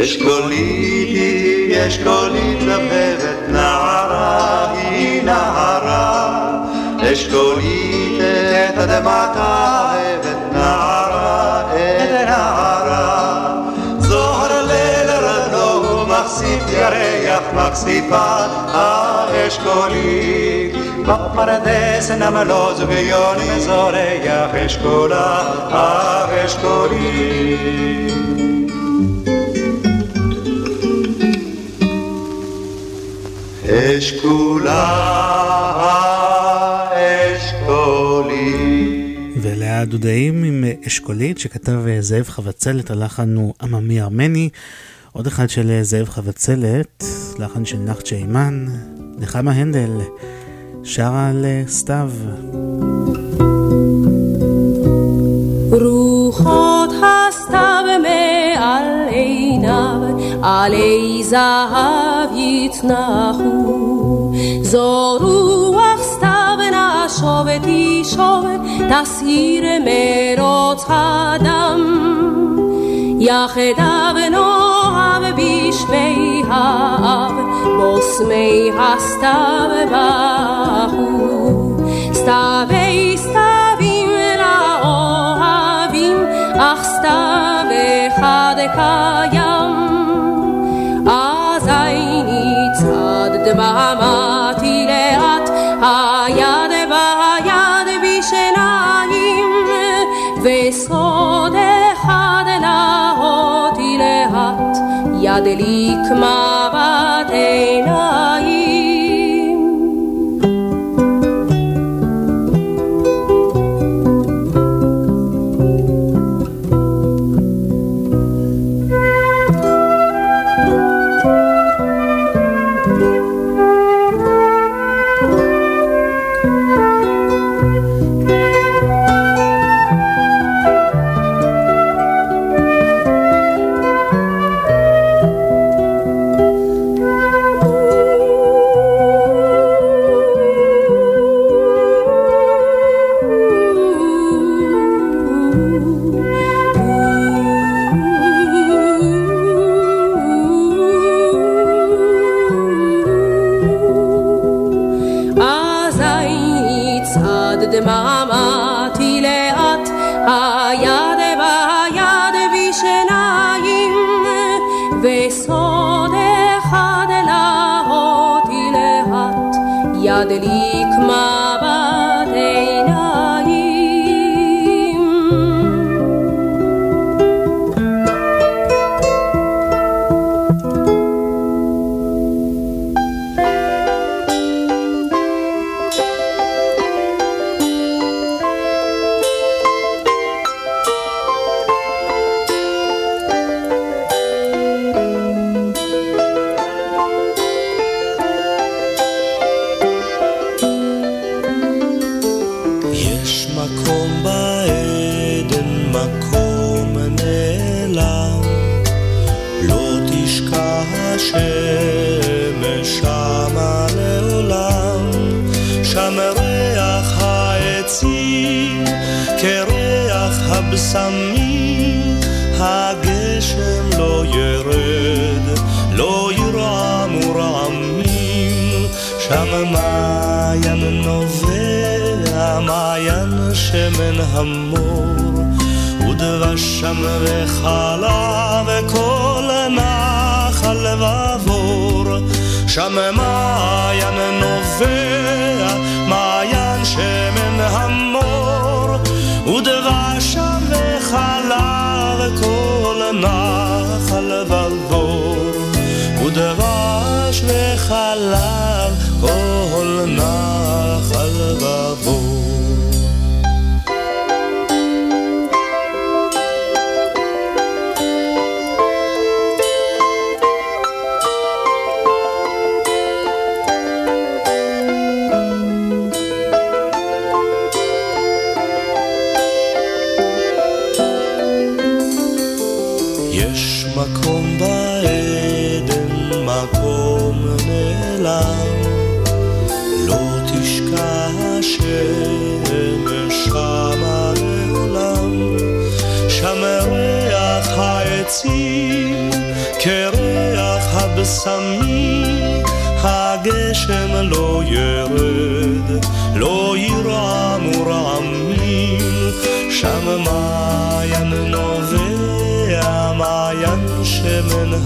אשכולית היא אשכולית לבבת נערה היא נערה. אשכולית את אדמתה אבת נערה את נערה. זוהר ליל רדנו מחשיף ירח מחשיפה האשכולית בפרדס נמלוז ביוני זורח אשכולה האשכולית אש כולה אשכולית. ולאה דודאים עם אשכולית שכתב אה, זאב חבצלת, הלחן הוא עממי ארמני. עוד אחד של אה, זאב חבצלת, לחן של נחצ'ה אימן, נחמה הנדל, שרה על אה, סתיו. רוחות הסתיו מעל עיניו עלי זהב יצנחו. זו רוח סתיו נשובת ישובת, תסיר מרוץ הדם. יחדיו נאהב בשמי האב, בוסמי הסתיו באחו. סתיווי סתיווים לאוהבים, אך סתיו אחד קיים. really come on. שם וחלה וכל נחל ועבור. שם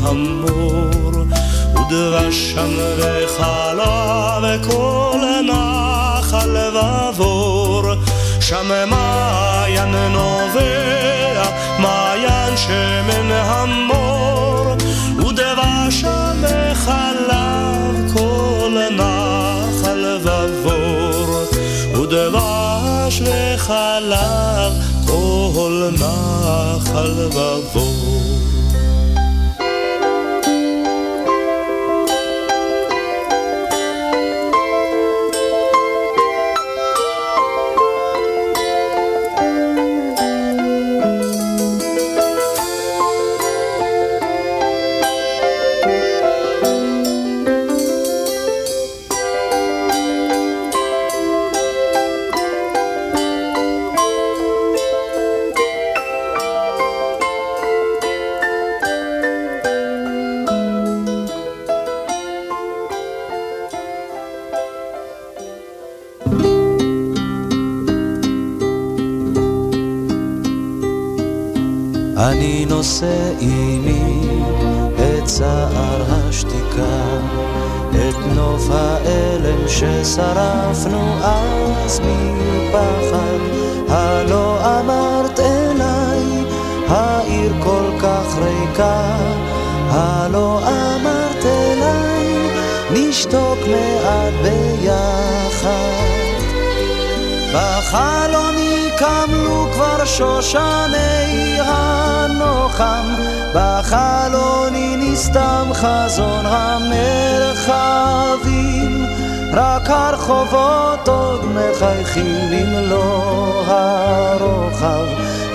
המור ודבשן וחלב וכל נחל ועבור. שם מעיין נובע מעיין שמן המור ודבשן וחלב כל נחל ועבור. ודבש וחלב כל נחל ועבור. חזון המרחבים, רק הרחובות עוד מחייכים במלוא הרוחב,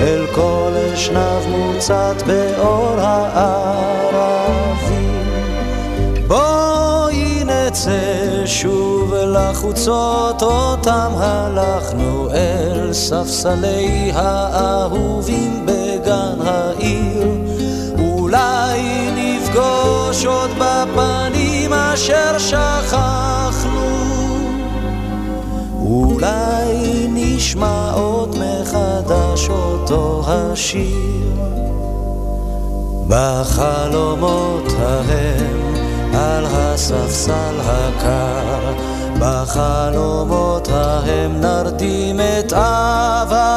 אל כל אשנב מוצת באור הערבים. בואי נצא שוב לחוצות אותם הלכנו אל ספסלי האהובים בגן העיר נפגוש עוד בפנים אשר שכחנו. אולי נשמע עוד מחדש אותו השיר. בחלומות ההם על הספסל הקר, בחלומות ההם נרדים את עברנו,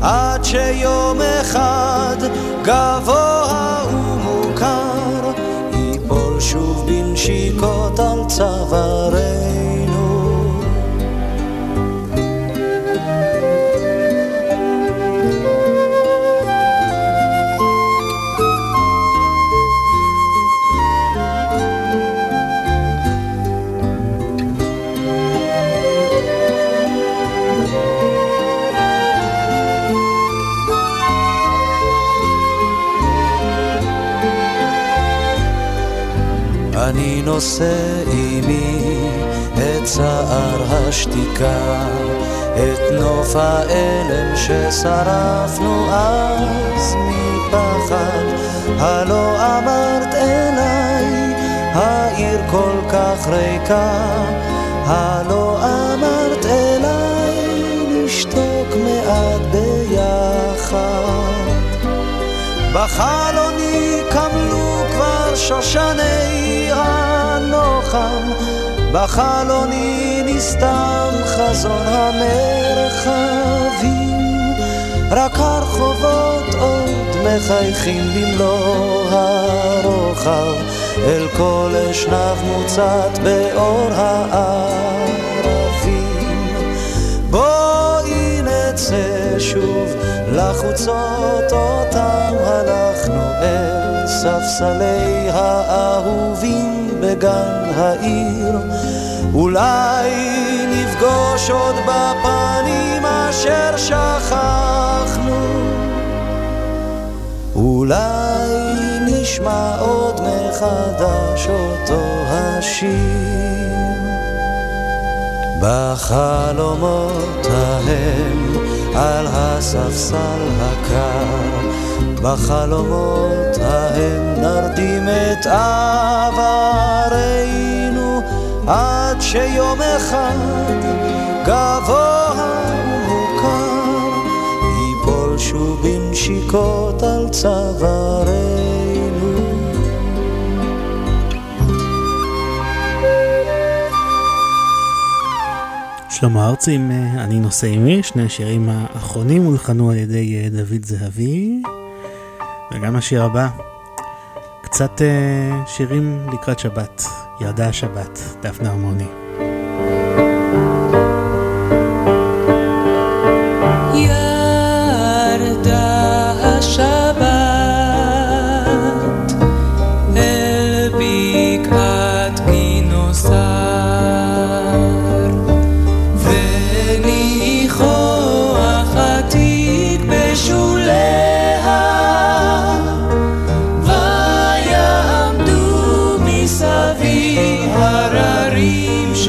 עד שיום אחד גבוה שוב בנשיקות על צווארנו. נושא עימי את צער השתיקה, את נוף האלם ששרפנו אז מפחד. הלא אמרת אליי, העיר כל כך ריקה, הלא אמרת אליי, נשתוק מעט ביחד. בחלוני קמלו שושני הנוחם, בחלוני נסתם חזון המרחבים, רק הרחובות עוד מחייכים במלוא הרוחב, אל כל אשנב מוצת באור הערבים. לחוצות אותם הלכנו אל ספסלי האהובים בגן העיר. אולי נפגוש עוד בפנים אשר שכחנו. אולי נשמע עוד מחדש אותו השיר. בחלומות ההם על הספסל הקר, בחלומות ההם נרדים את עברנו, עד שיום אחד גבוה ומוכר, ייפול שוב בנשיקות על צווארנו. שלמה ארצי עם אה, אני נושא עימי, שני השירים האחרונים הולחנו על ידי אה, דוד זהבי. וגם השיר הבא, קצת אה, שירים לקראת שבת, ירדה השבת, דפנה הרמוני.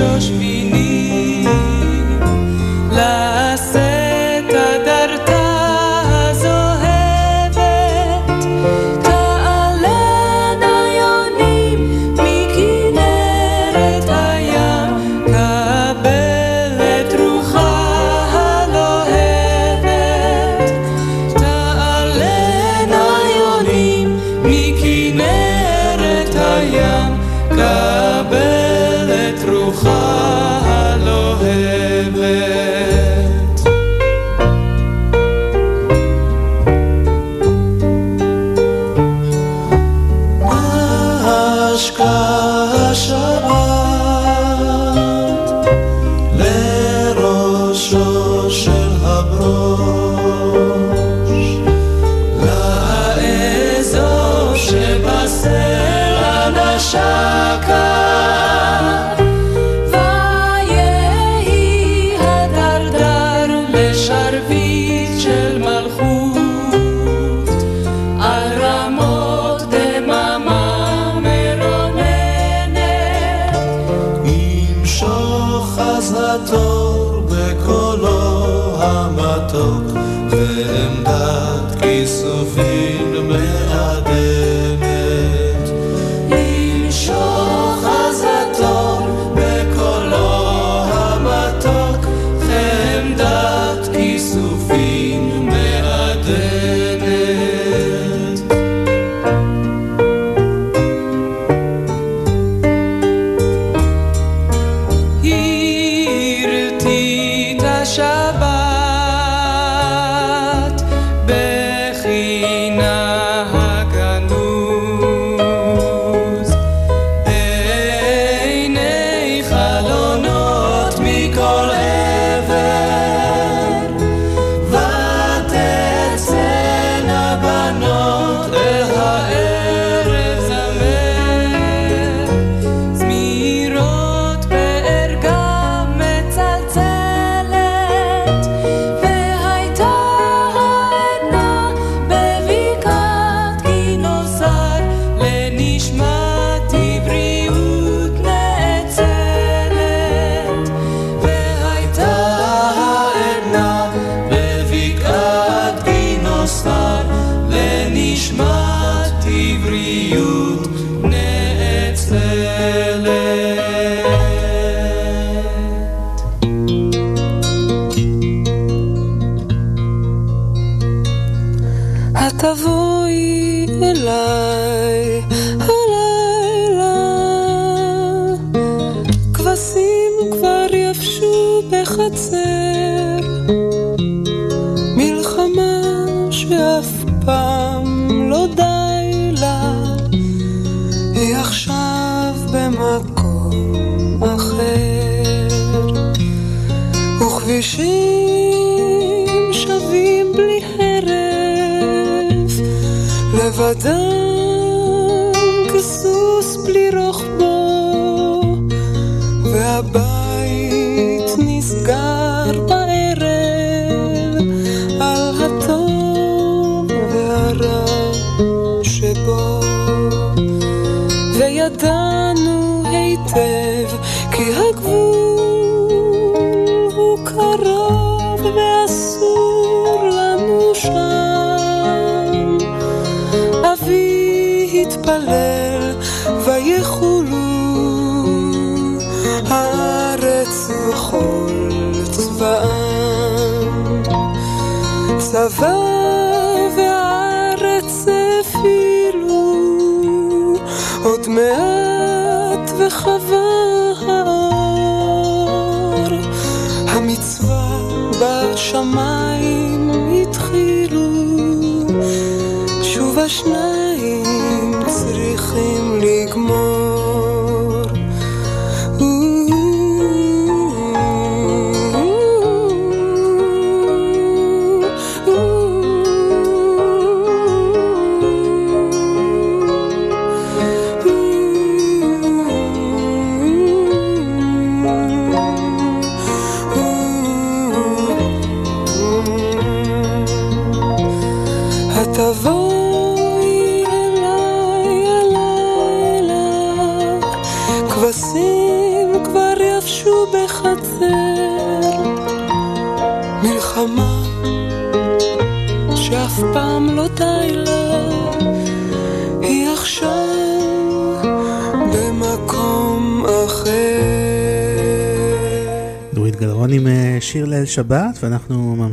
church me.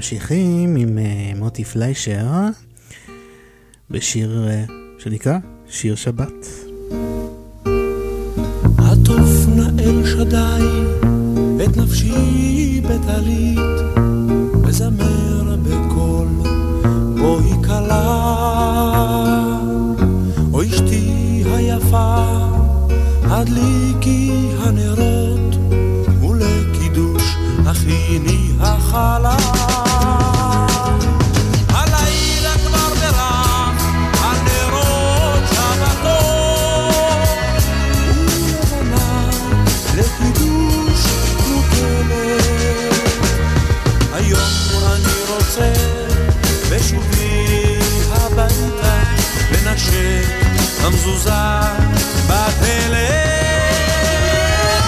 ממשיכים עם אה, מוטי פליישר בשיר אה, שנקרא שיר שבת. עטוף נא את נפשי הדליקי הנרות מזוזה בתלם.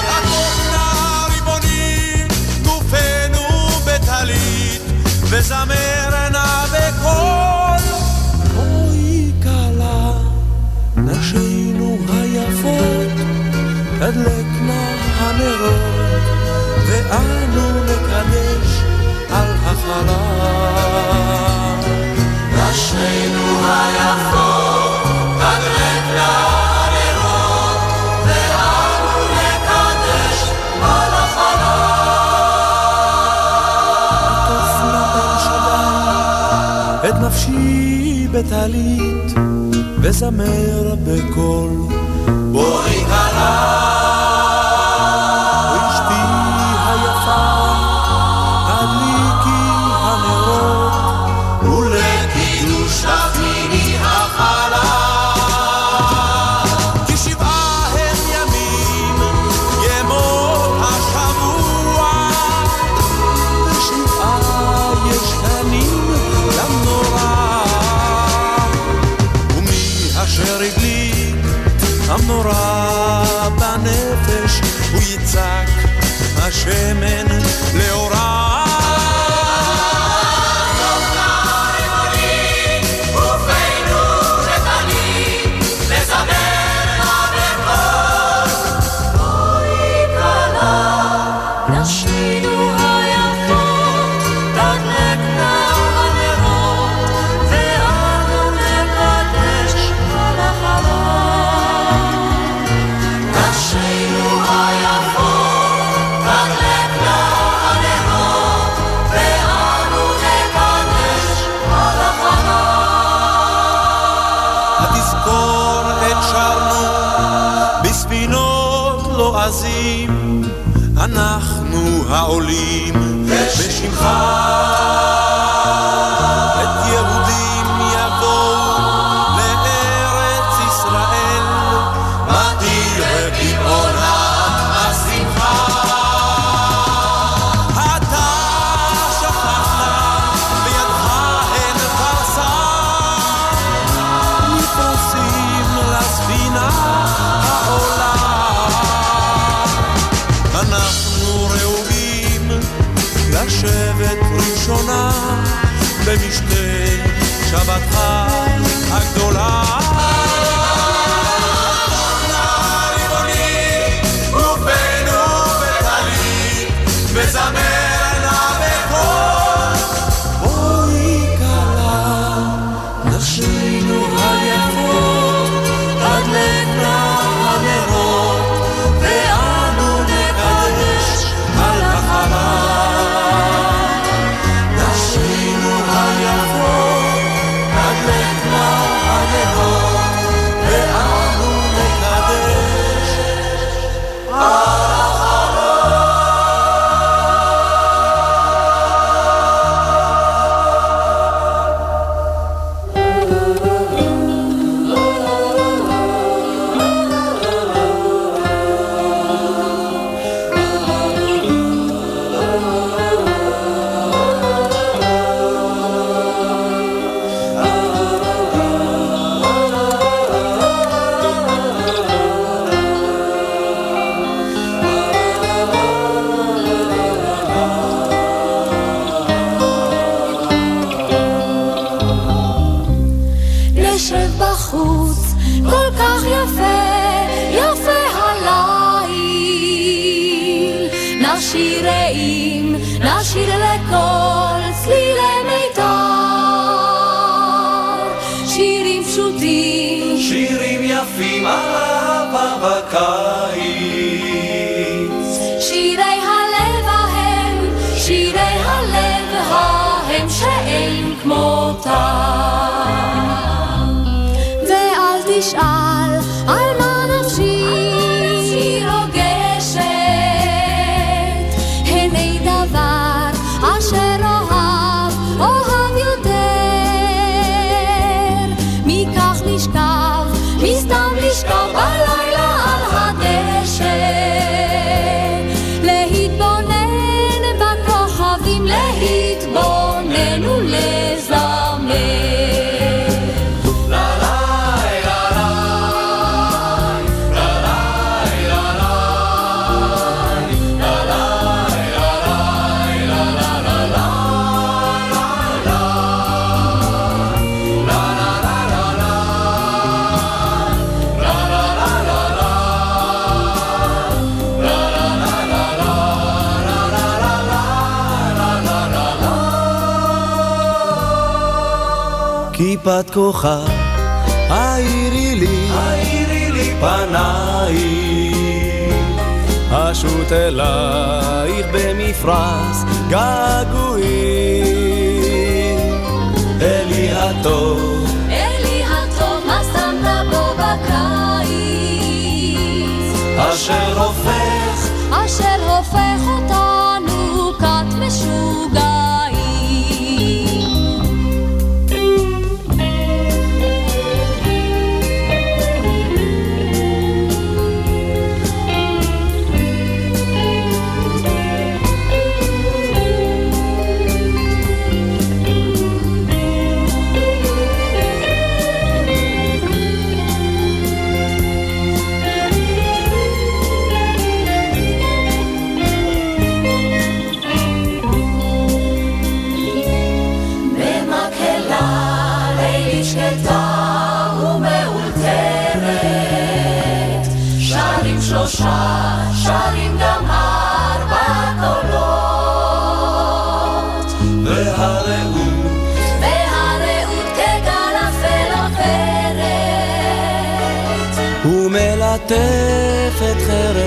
הכוכנה ריבונים, גופנו בטלית, וזמר נא בקול. אוי כלה, נשינו היפות, תדלקנה הנרות, ואנו נקדש על החלל. נשינו היפות נפשי בטלית, וזמר בקול. בואי קלה, כיפת כוכב, האירי לי, האירי לי פנייך, אשוט אלייך במפרש געגועים. אלי הטוב, אלי הטוב, מה שמת בו בקיץ? אשר הופך, אשר הופך אותנו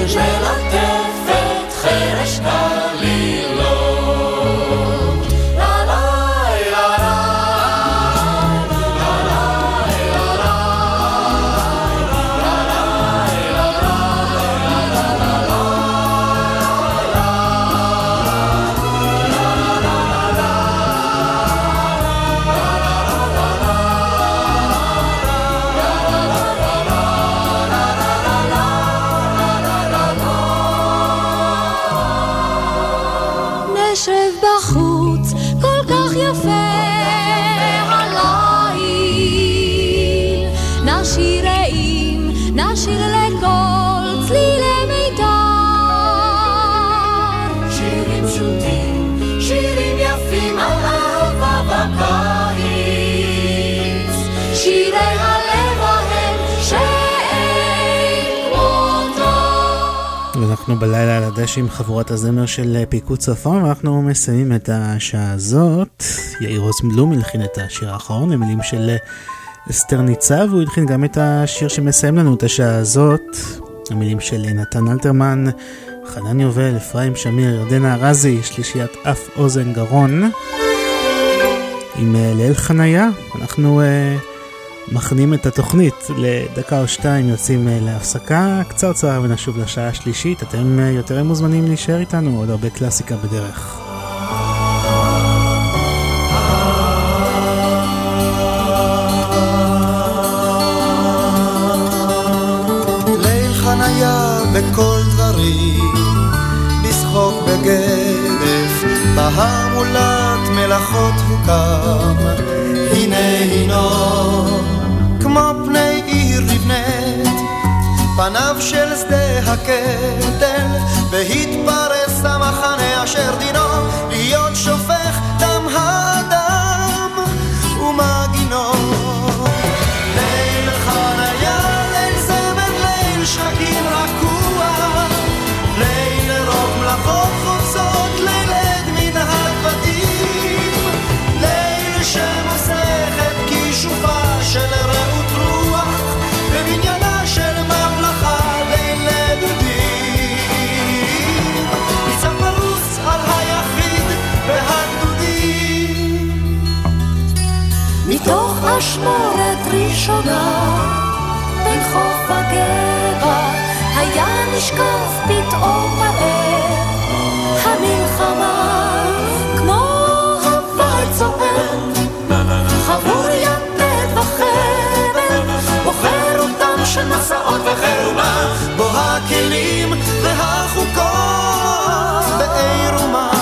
חרש, מלטפת חרש גלילות ואנחנו בלילה על הדשא עם חבורת הזמר של אה, פיקוד צפון, ואנחנו מסיימים את השעה הזאת. יאיר רוזנבלום הלחין את השיר האחרון למילים של אה, אסתר ניצב, הוא הלחין גם את השיר שמסיים לנו את השעה הזאת, המילים של אה, נתן אלתרמן, חנן יובל, אפרים שמיר, ירדנה ארזי, שלישיית אף אוזן גרון. עם ליל חניה, אנחנו אה, מכנים את התוכנית לדקה או שתיים, יוצאים אה, להפסקה קצרצרה ונשוב לשעה השלישית. אתם אה, יותר מוזמנים להישאר איתנו, עוד הרבה קלאסיקה בדרך. בהמולת מלאכות הוקם. הנה הינו, פניו של שדה הקטל, והתפרס המחנה אשר דינו להיות שופך דם האדם ומגינו. אשמורת ראשונה, בין חוף הגבע, היה נשקף פתאום מראה. המלחמה, כמו הוואי צוער, חבור יתד וחבל, בוחר אותם של מסעות וחירומה, בו הכלים והחוקות. בעירומם.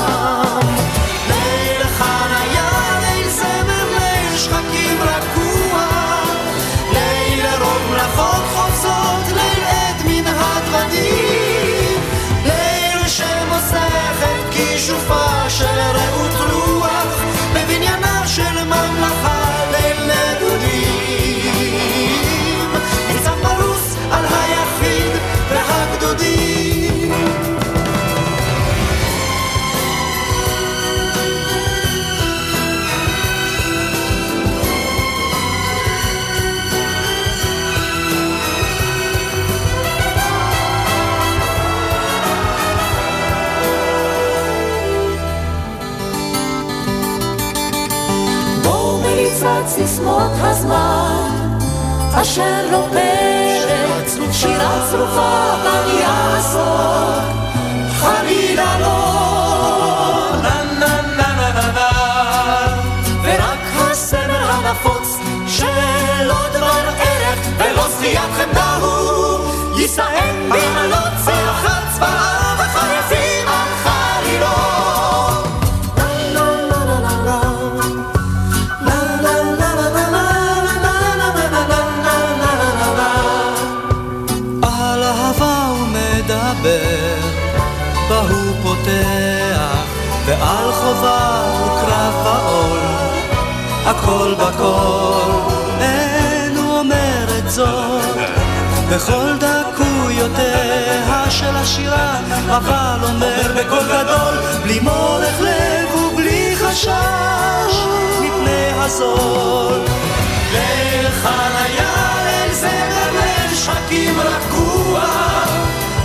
את סיסמות הזמן, אשר אומרת שירה צרופה בל יעזור, חלילה לא. של עוד דבר ערך, ולא זכיית חמדה הוא, יישאם במלות צרחת צבאיו. הכל בכל, אין הוא אומר את זאת, בכל דקויותיה של השירה, אבל אומר בקול גדול, בלי מורך לב ובלי חשש, מפני הזול. ליל חניה, ליל זמר, ליל שחקים רגוע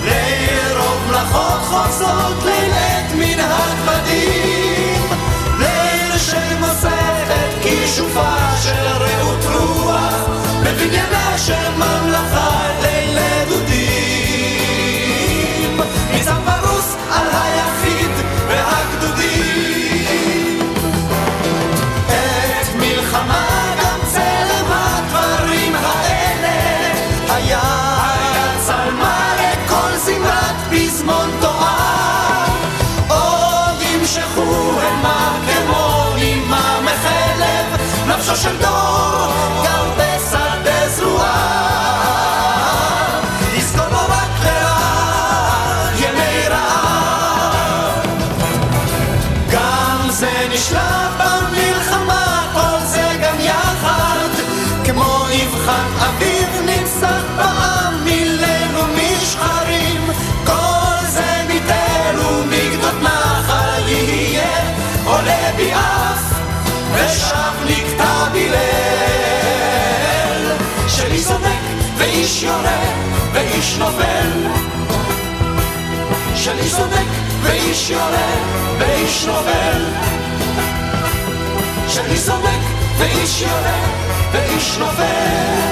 ליל רוב מלאכות חוצות, ליל עת מנהג בדים כישופה של רעות רוח בבניינה של ממלכה, ליל נדודים ניצב פרוס על היחיד 좀 더. יורה ואיש נופל של איש צודק ואיש יורה ואיש נופל של איש צודק ואיש יורה ואיש נופל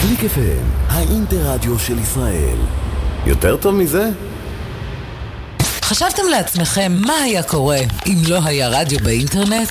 קליק FM, האינטרדיו של ישראל. יותר טוב מזה? חשבתם לעצמכם מה היה קורה אם לא היה רדיו באינטרנט?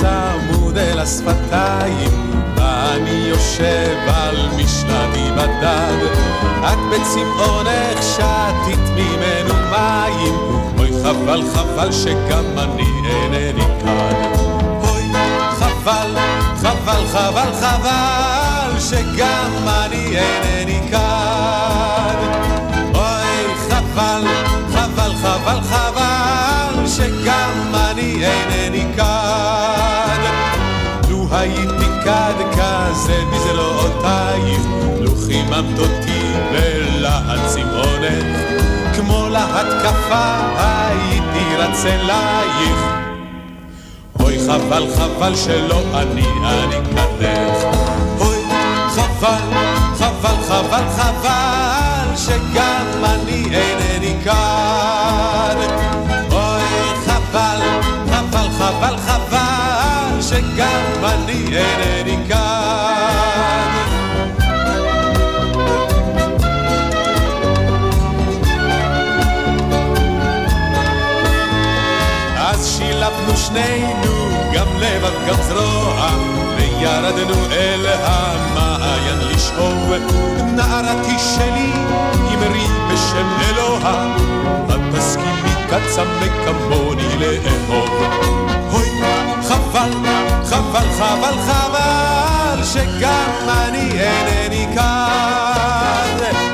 צמוד אל השפתיים ואני יושב על משנתי בדד. את בצמאונך שתית ממנו מים אוי חבל חבל שגם אני אינני כאן כזה בזרועותייך לו חיממת אותי בלהט צמאונך כמו להתקפה הייתי רץ אלייך. אוי חבל חבל שלא אני אני כדך אוי חבל חבל חבל חבל שגם אני אינני כאן. אוי חבל חבל חבל חבל שגם אני אינני כאן שנינו גם לבב גם זרוע וירדנו אל המעיין לשאוב נערתי שלי אמרי בשם אלוה את תסכימי כצמא כמוני לאהוב אוי חבל חבל חבל חבל שגם אני אינני כאן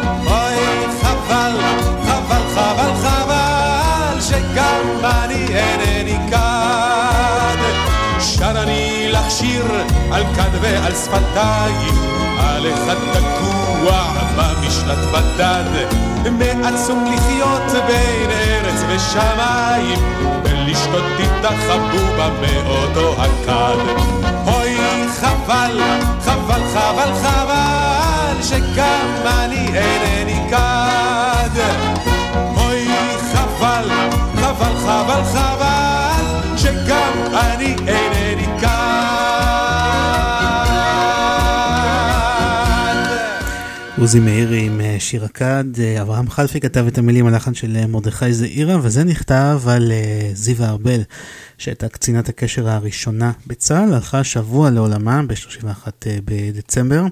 אני לך שיר על כאן ועל שפתיים על אחד תקוע במשנת בדד. מעצום לחיות בין ארץ ושמיים ולשתות איתך חבובה מאותו הכד. אוי חבל, חבל, חבל, חבל שגם אני אינני כד. אוי חבל, חבל, חבל, חבל שגם אני אינני עוזי מאירי עם אה, שיר הכד, אה, אברהם חלפי כתב את המילים הלחן של אה, מרדכי זעירה, וזה נכתב על זיווה ארבל, שהייתה קצינת הקשר הראשונה בצה"ל, הלכה השבוע לעולמה ב-31 בדצמבר.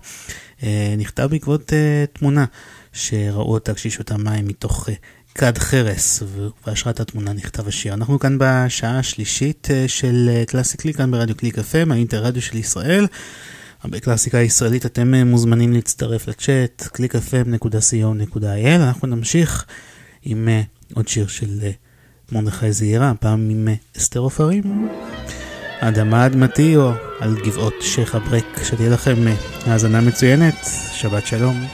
נכתב בעקבות תמונה שראו אותה כשהיא מים מתוך כד חרס, ובהשראת התמונה נכתב השיר. אנחנו כאן בשעה השלישית של קלאסי קליק, כאן ברדיו קליק FM, האינטרדיו של ישראל. הרבה קלאסיקה ישראלית, אתם אה, מוזמנים להצטרף לצ'אט, www.clickfm.co.il. אנחנו נמשיך עם עוד שיר של מרדכי זעירה, הפעם עם אסתר עופרים. אדמה אדמתי או על גבעות שייח' אברק, שתהיה לכם האזנה מצוינת, שבת שלום.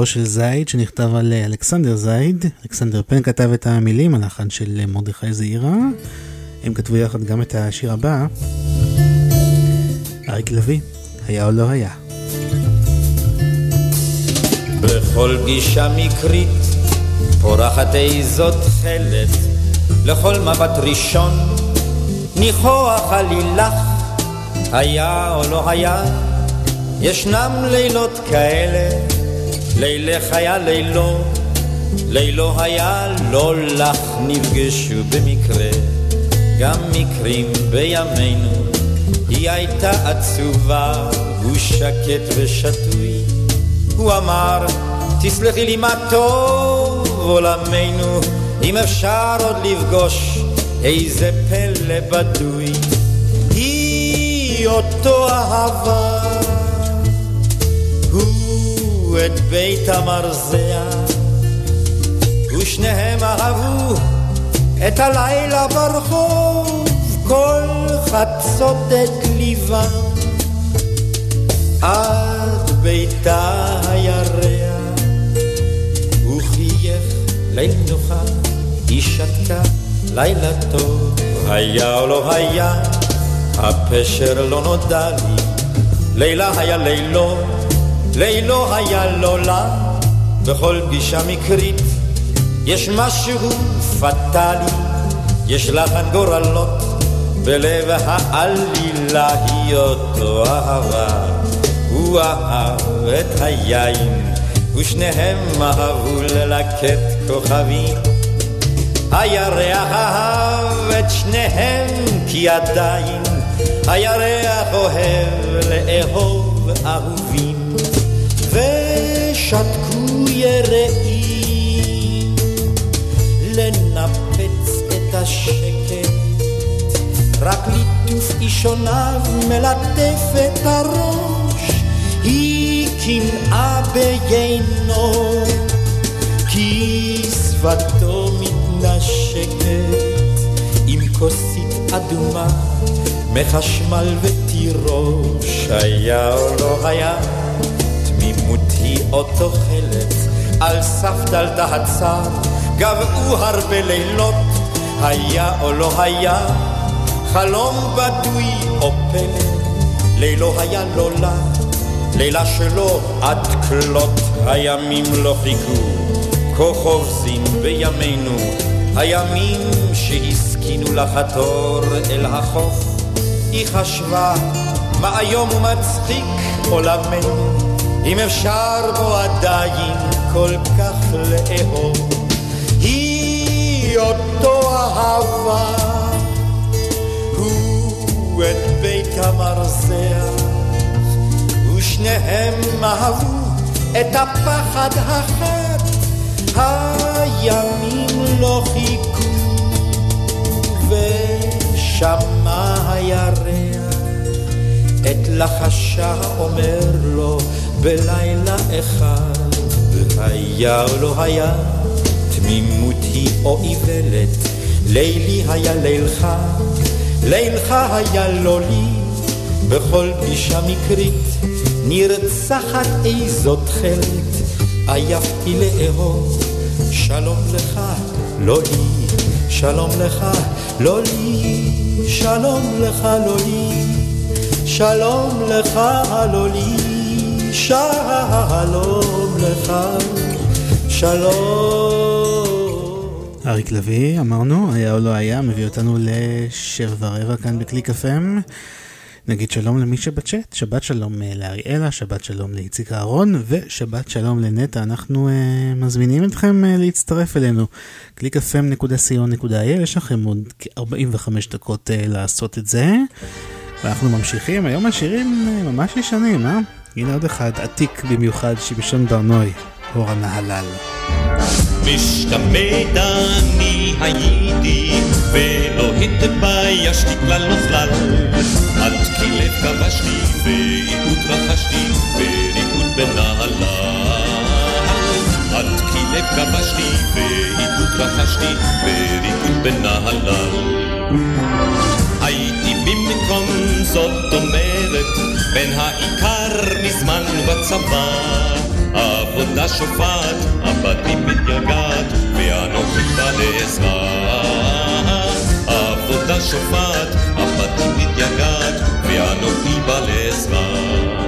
שירו של זייד שנכתב על אה, אלכסנדר זייד. אלכסנדר פן כתב את המילים, הלחן של אה, מרדכי זעירה. הם כתבו יחד גם את השיר הבא. אריק לביא, היה או לא היה. בכל גישה מקרית פורחת איזו תכלת לכל מבט ראשון ניחוח עלילך היה או לא היה ישנם לילות כאלה לילך היה לילו לילו היה לא לך נפגשו במקרה גם מקרים בימינו היא הייתה עצובה הוא שקט ושתוי הוא אמר, תסלחי לי מה טוב עולמנו, אם אפשר עוד לפגוש איזה פלא בדוי. היא אותו אהבה, את בית המרזח, ושניהם אהבו את הלילה ברחוב, כל חצות את ליבם. עד ביתה הירח, הוא חייך ליל נוחה, היא שתקה לילה טוב, היה או לא היה, הפשר לא נודע לי, לילה היה לילו, לילו היה לא לה, בכל פגישה מקרית, יש משהו פטאלי, יש לחן גורלות, בלב העלילה היא אותו אהבה. הוא אהב את היין, ושניהם אהבו ללקט כוכבים. הירח אהב את שניהם, כי עדיין הירח אוהב לאהוב אהובים. יראים לנפץ את השקט, רק ליטוף אישוניו מלטף את הראש. היא קנאה ביינו, כי שפתו מתנשקת עם כוסית אדומה מחשמל ותירוש. היה או לא היה, תמימות היא אותו על סף דלתה הצר, גבעו הרבה לילות, היה או לא היה, חלום בדוי או פלא, לילו היה לא לה. לילה שלו עד כלות הימים לא חיכו, כה חובזים בימינו, הימים שהסכינו לחתור אל החוף. היא חשבה, מה איום ומצחיק עולמנו, אם אפשר בו עדיין כל כך לאהוב. היא אותו אהבה, הוא את בית המרזח. ושניהם אהבו את הפחד החד, הימים לא חיכו, ושמע הירח את לחשה אומר לו בלילה אחד, היה או לא היה, תמימות היא או איוולת, לילי היה לילך, לילך היה לא לי, בכל פגישה מקרית. נרצחת איזו תכלת, עייפתי לאהוב, שלום לך, לא לי, שלום לך, לא לי, שלום לך, לא לי, שלום לך, לא לי, שלום לך, שלום. אריק לביא, אמרנו, היה או לא היה, מביא אותנו לשבע ורבע כאן בקליק FM. נגיד שלום למי שבצ'אט, שבת שלום לאריאלה, שבת שלום לאיציק אהרון ושבת שלום לנטע. אנחנו uh, מזמינים אתכם uh, להצטרף אלינו. www.clickfm.co.il, יש לכם עוד כ-45 דקות uh, לעשות את זה. ואנחנו ממשיכים, היום השירים uh, ממש ישנים, אה? הנה עוד אחד עתיק במיוחד, שמשון ברנוי, אור הנהלל. משתמט אני הייתי ולא התביישתי כלל וכלל עד כי לב כבשתי ועיבוד רכשתי וריקוד בנהלל. עד כי לב כבשתי ועיבוד רכשתי וריקוד בנהלל. הייתי במקום זאת אומרת בין העיקר מזמן בצבא עבודה שופעת, הבתים מתגעגעת, ואנוכי בא לעזרה. עבודה שופעת, הבתים מתגעגעת, ואנוכי בא לעזרה.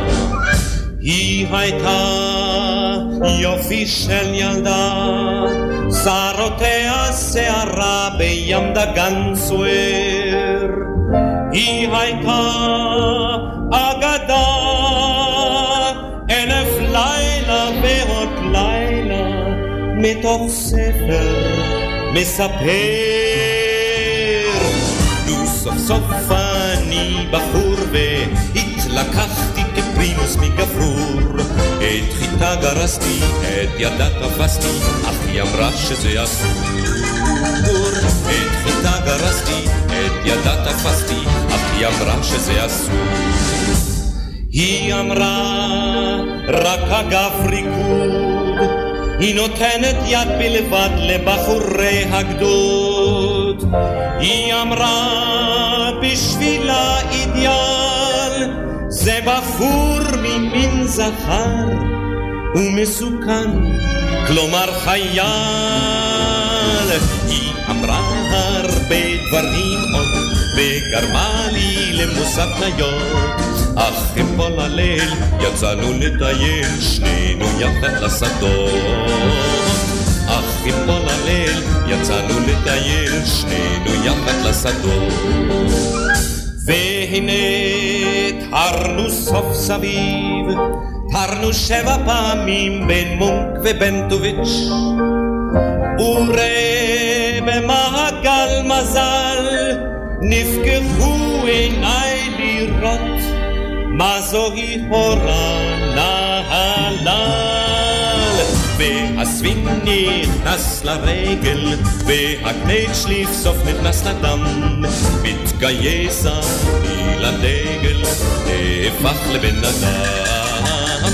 היא הייתה יופי של ילדה, שערותיה שערה בים דגן סוער. היא הייתה אגדה, אלף לילה ועוד לילה, מתוך ספר מספר. נו סוף סוף אני בחור והתלקחתי כפרימוס מגברור. את חיטה גרסתי, את ידה תפסתי, אך היא אמרה שזה אסור. את חיטה גרסתי, את ידה תפסתי, אך היא אמרה שזה אסור. היא אמרה, רק אגב ריקוד, היא נותנת יד בלבד לבחורי הגדוד. היא אמרה, בשבילה אידיאל, זה בחור ממין זכר ומסוכן, כלומר חייל. היא אמרה הרבה דברים עוד, וגרמה לי למוסר תניות. אך אפול הליל יצאנו לטייל שנינו יחד לשדות. אך אפול הליל יצאנו לטייל שנינו יחד לשדות. והנה תרנו סוף סביב, תרנו שבע פעמים בין מונק ובין טוביץ'. וראה במעגל מזל נפקחו עיניי לראות מה זוהי הורה נהלל. והסווינג נכנס לרגל, והקנייץ' לבסוף נכנס לדם. מתגייס אני לדגל, נהפך לבן אדם.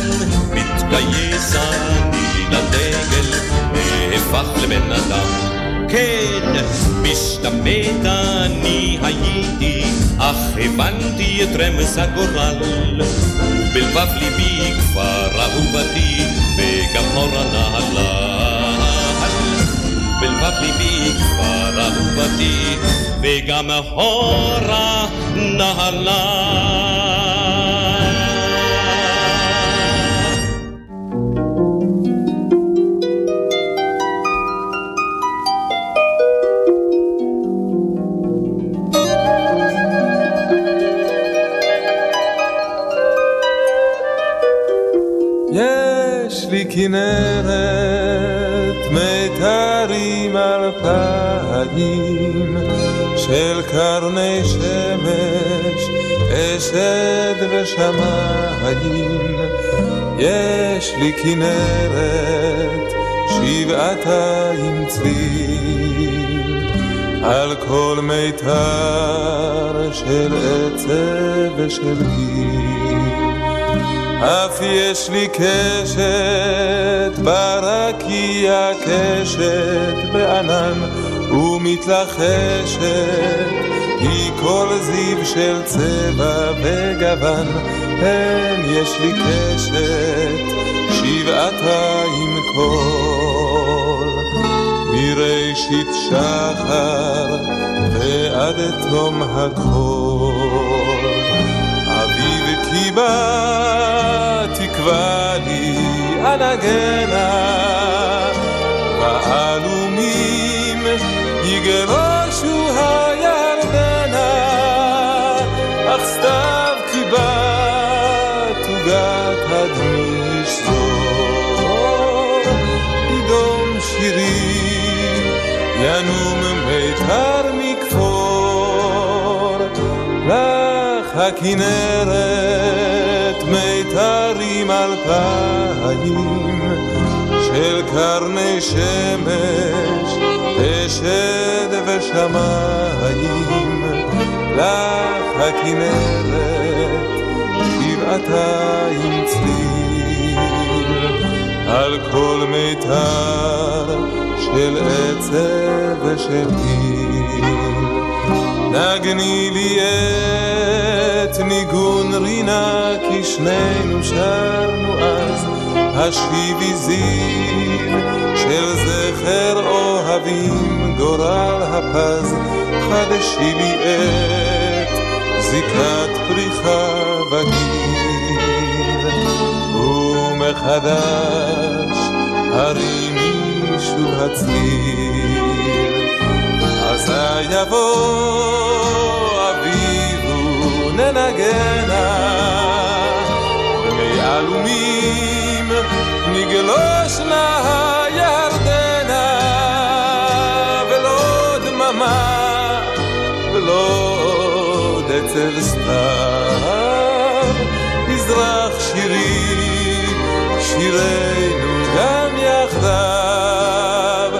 מתגייס אני לדגל, נהפך לבן אדם. כן, משתמט אני הייתי, אך הבנתי את רמז הגורל. ובלבב ליבי כפר אהובתי, וגם הור הנהלל. ובלבב ליבי כפר אהובתי, וגם הור הנהלל. יש לי כנרת מיתרים אלפיים של קרני שמש, אשד ושמיים. יש לי כנרת שבעתיים צליל על כל מיתר של עצב ושל גיל. אף יש לי קשת ברקיע קשת בענן ומתלחשת היא כל זיו של צבע וגוון כן יש לי קשת שבעתיים קול מראשית שחר ועד תום הכל. אביב קיבה תקווה לי אנגנה, ועלומים יגרשו הירדנה, אך סתיו קיבה תוגת הדמי ישזור, ידום שירי ינום מיתר הכנרת מיתרים אלפיים של קרני שמש, אשד ושמיים, לך הכנרת שבעתיים צליל, על כל מיתר של עצב ושל גיל. נגני לי את ניגון רינה, כי שנינו שרנו אז, השיבי זיו של זכר אוהבים, גורל הפז, חדשי לי את זיקת פריחה בגיל. ומחדש הרימי שוב הצליל, יבוא אביב וננגנה, במי עלומים נגלושנה הירדנה, ולא דממה ולא עצב סתיו, יזרח שירי, שירנו גם יחדיו,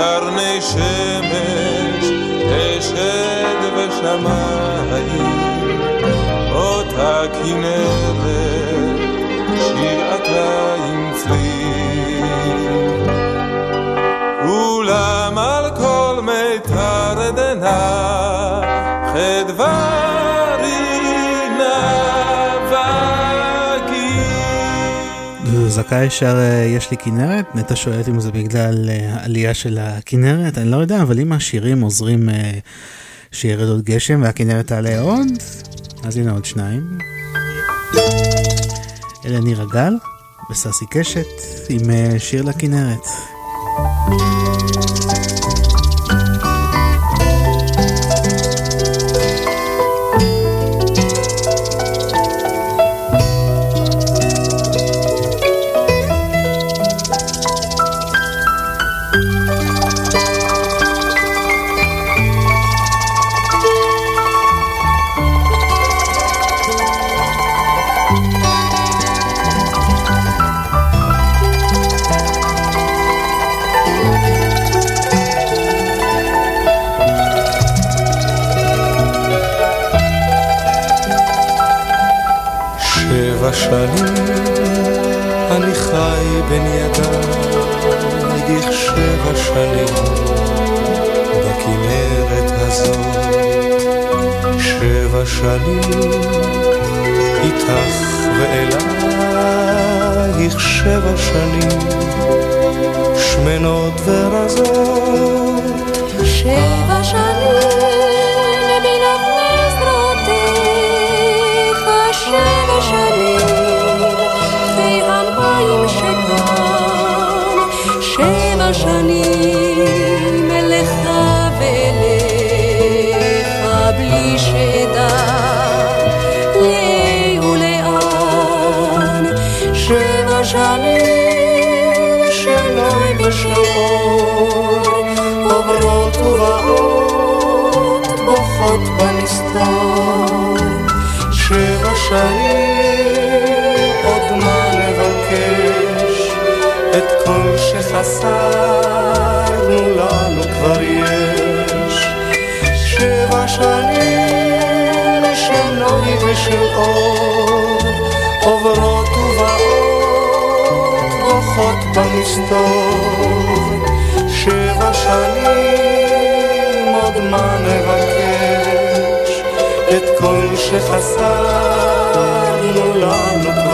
קרני שמש, אשד ושמיים, אותה כנרת שבעתיים צליל. אולם על כל מיתר דנה חדווה זכאי שר אה, יש לי כנרת? נטע שואלת אם זה בגלל אה, העלייה של הכנרת, אני לא יודע, אבל אם השירים עוזרים אה, שירד עוד גשם והכנרת תעלה עוד, אז הנה עוד שניים. אלה נירה גל וססי קשת עם שיר לכנרת. ושל אור עוברות ובאות בוכות במסתור. שבע שנים עוד מה נבקש את כל שחסרנו לנו. כבר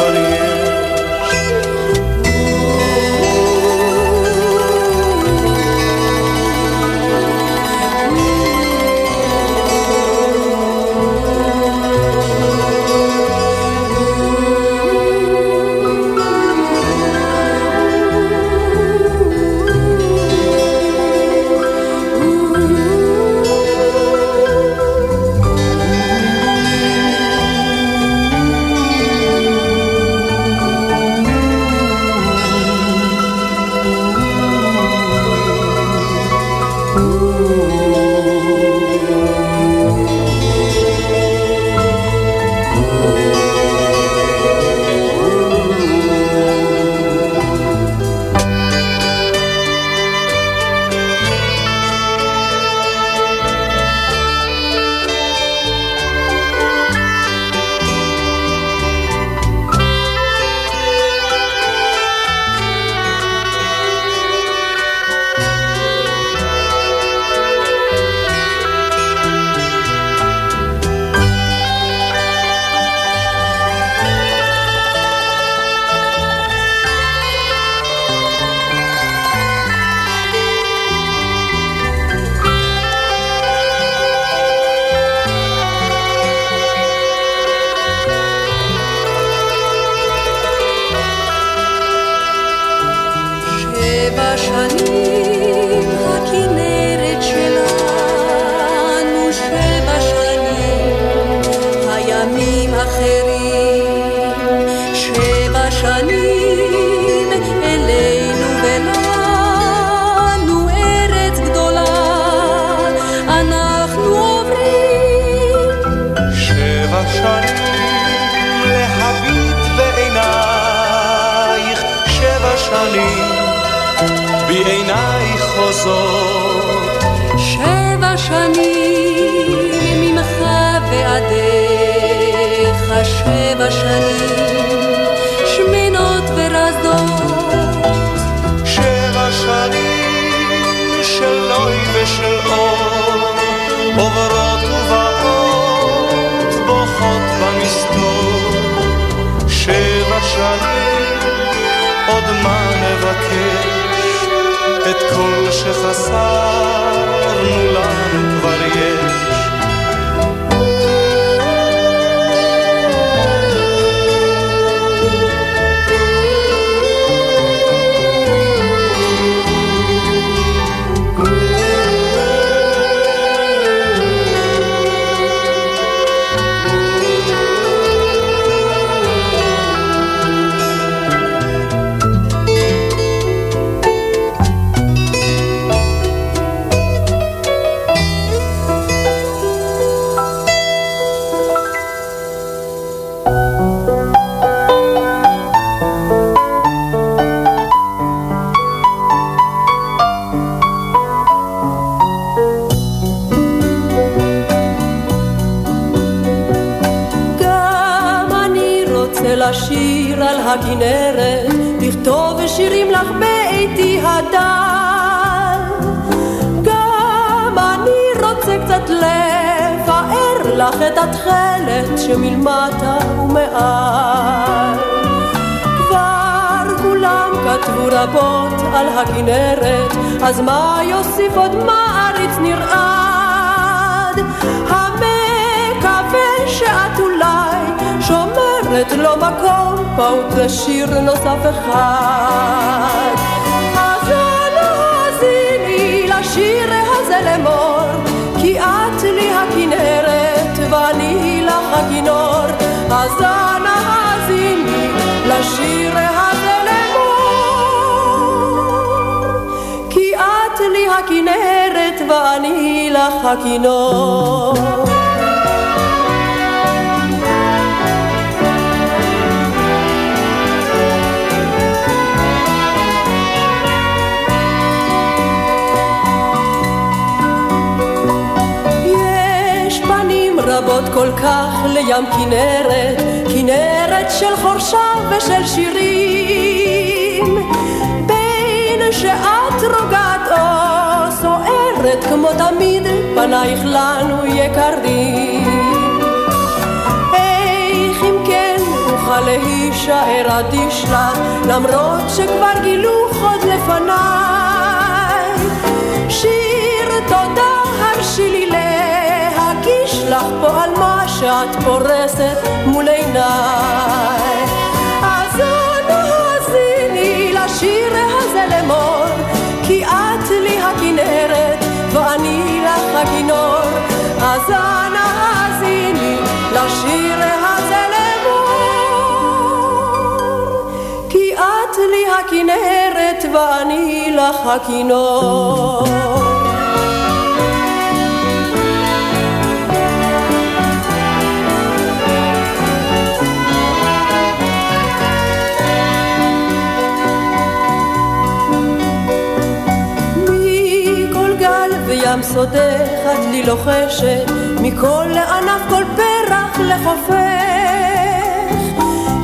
ים סודך את לי לוחשת, מכל ענף כל פרח לחופך.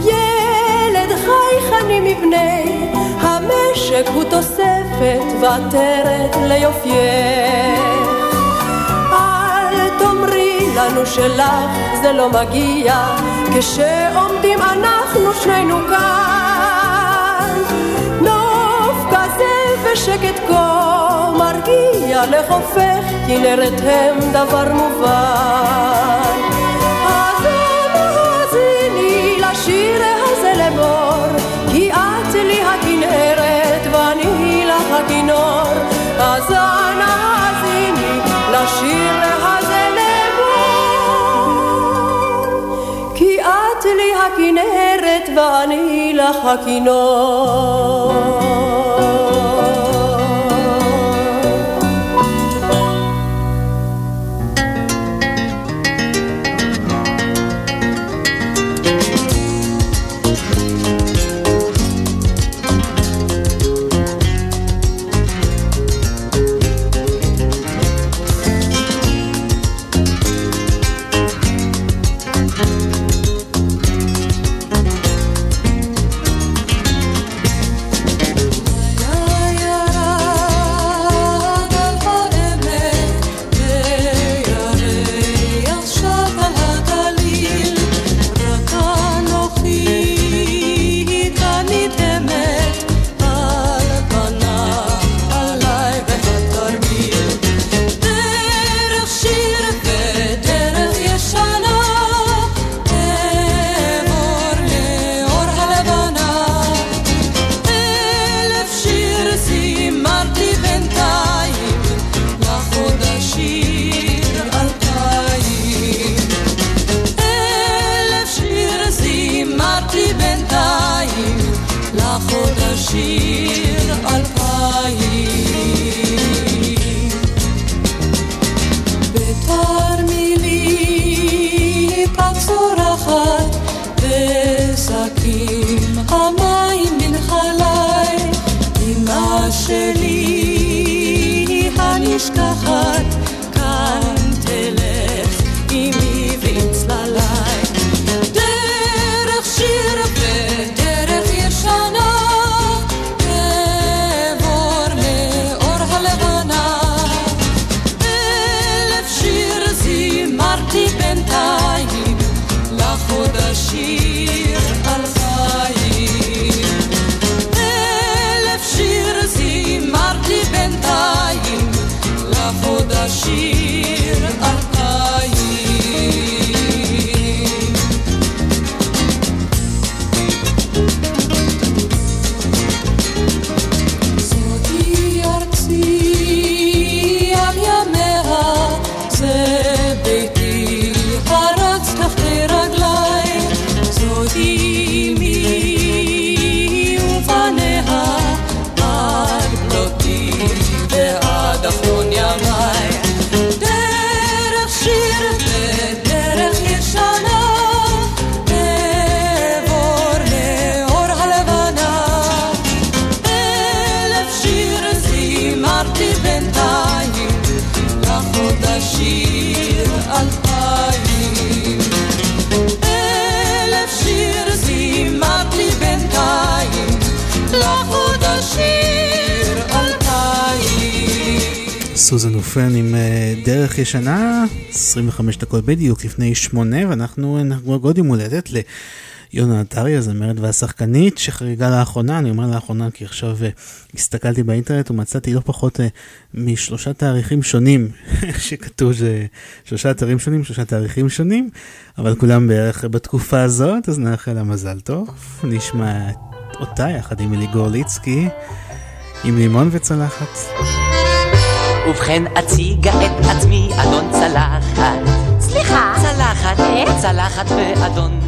ילד חייכני מבני המשק הוא תוספת ועטרת ליופייך. אל תאמרי לנו שלך זה לא מגיע, כשעומדים אנחנו שנינו כאן. נוף כזה ושקט כה מרגיע לחופך, כנרת הם דבר מובן. אז אנא האזיני לשיר הזה לאמור, כי את לי הכנרת ואני לך הכינור. אז אנא האזיני לשיר הזה לאמור, כי את לי הכנרת ואני לך הכינור. אופן עם אה, דרך ישנה, 25 דקות בדיוק לפני שמונה, ואנחנו נחגוג עוד יום הולדת יונה עטרי, הזמרת והשחקנית שחריגה לאחרונה, אני אומר לאחרונה כי עכשיו uh, הסתכלתי באינטרנט ומצאתי לא פחות uh, משלושה תאריכים שונים שכתוב שלושה אתרים שונים, שלושה תאריכים שונים, אבל כולם בערך בתקופה הזאת, אז נאחל לה מזל טוב. נשמע אותה יחד עם אלי גורליצקי, עם לימון וצלחת. ובכן אציגה את עצמי אדון צלחת. סליחה? צלחת, אה? צלחת ואדון.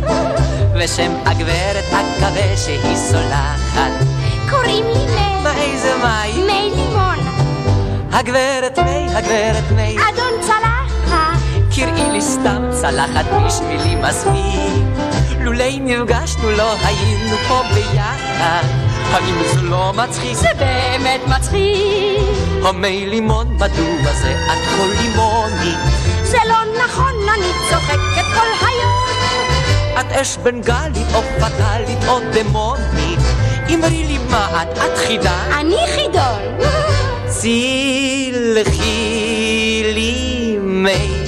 ושם הגברת אקווה שהיא סולחת. קוראים לי מי. מה איזה מי? מי לימון. הגברת מי, הגברת מי. אדון צלחת. קראי לי סתם צלחת בשבילי מספיק. לולי נפגשנו לא היינו פה ביחד האם זה לא מצחיק? זה באמת מצחיק המי לימון, מדוע זה את כל לימונית? זה לא נכון, אני צוחקת כל היום את אש בנגלית או פטאלית או דמונית אמרי לי מה את, את חידה? אני חידון סלחי לי מי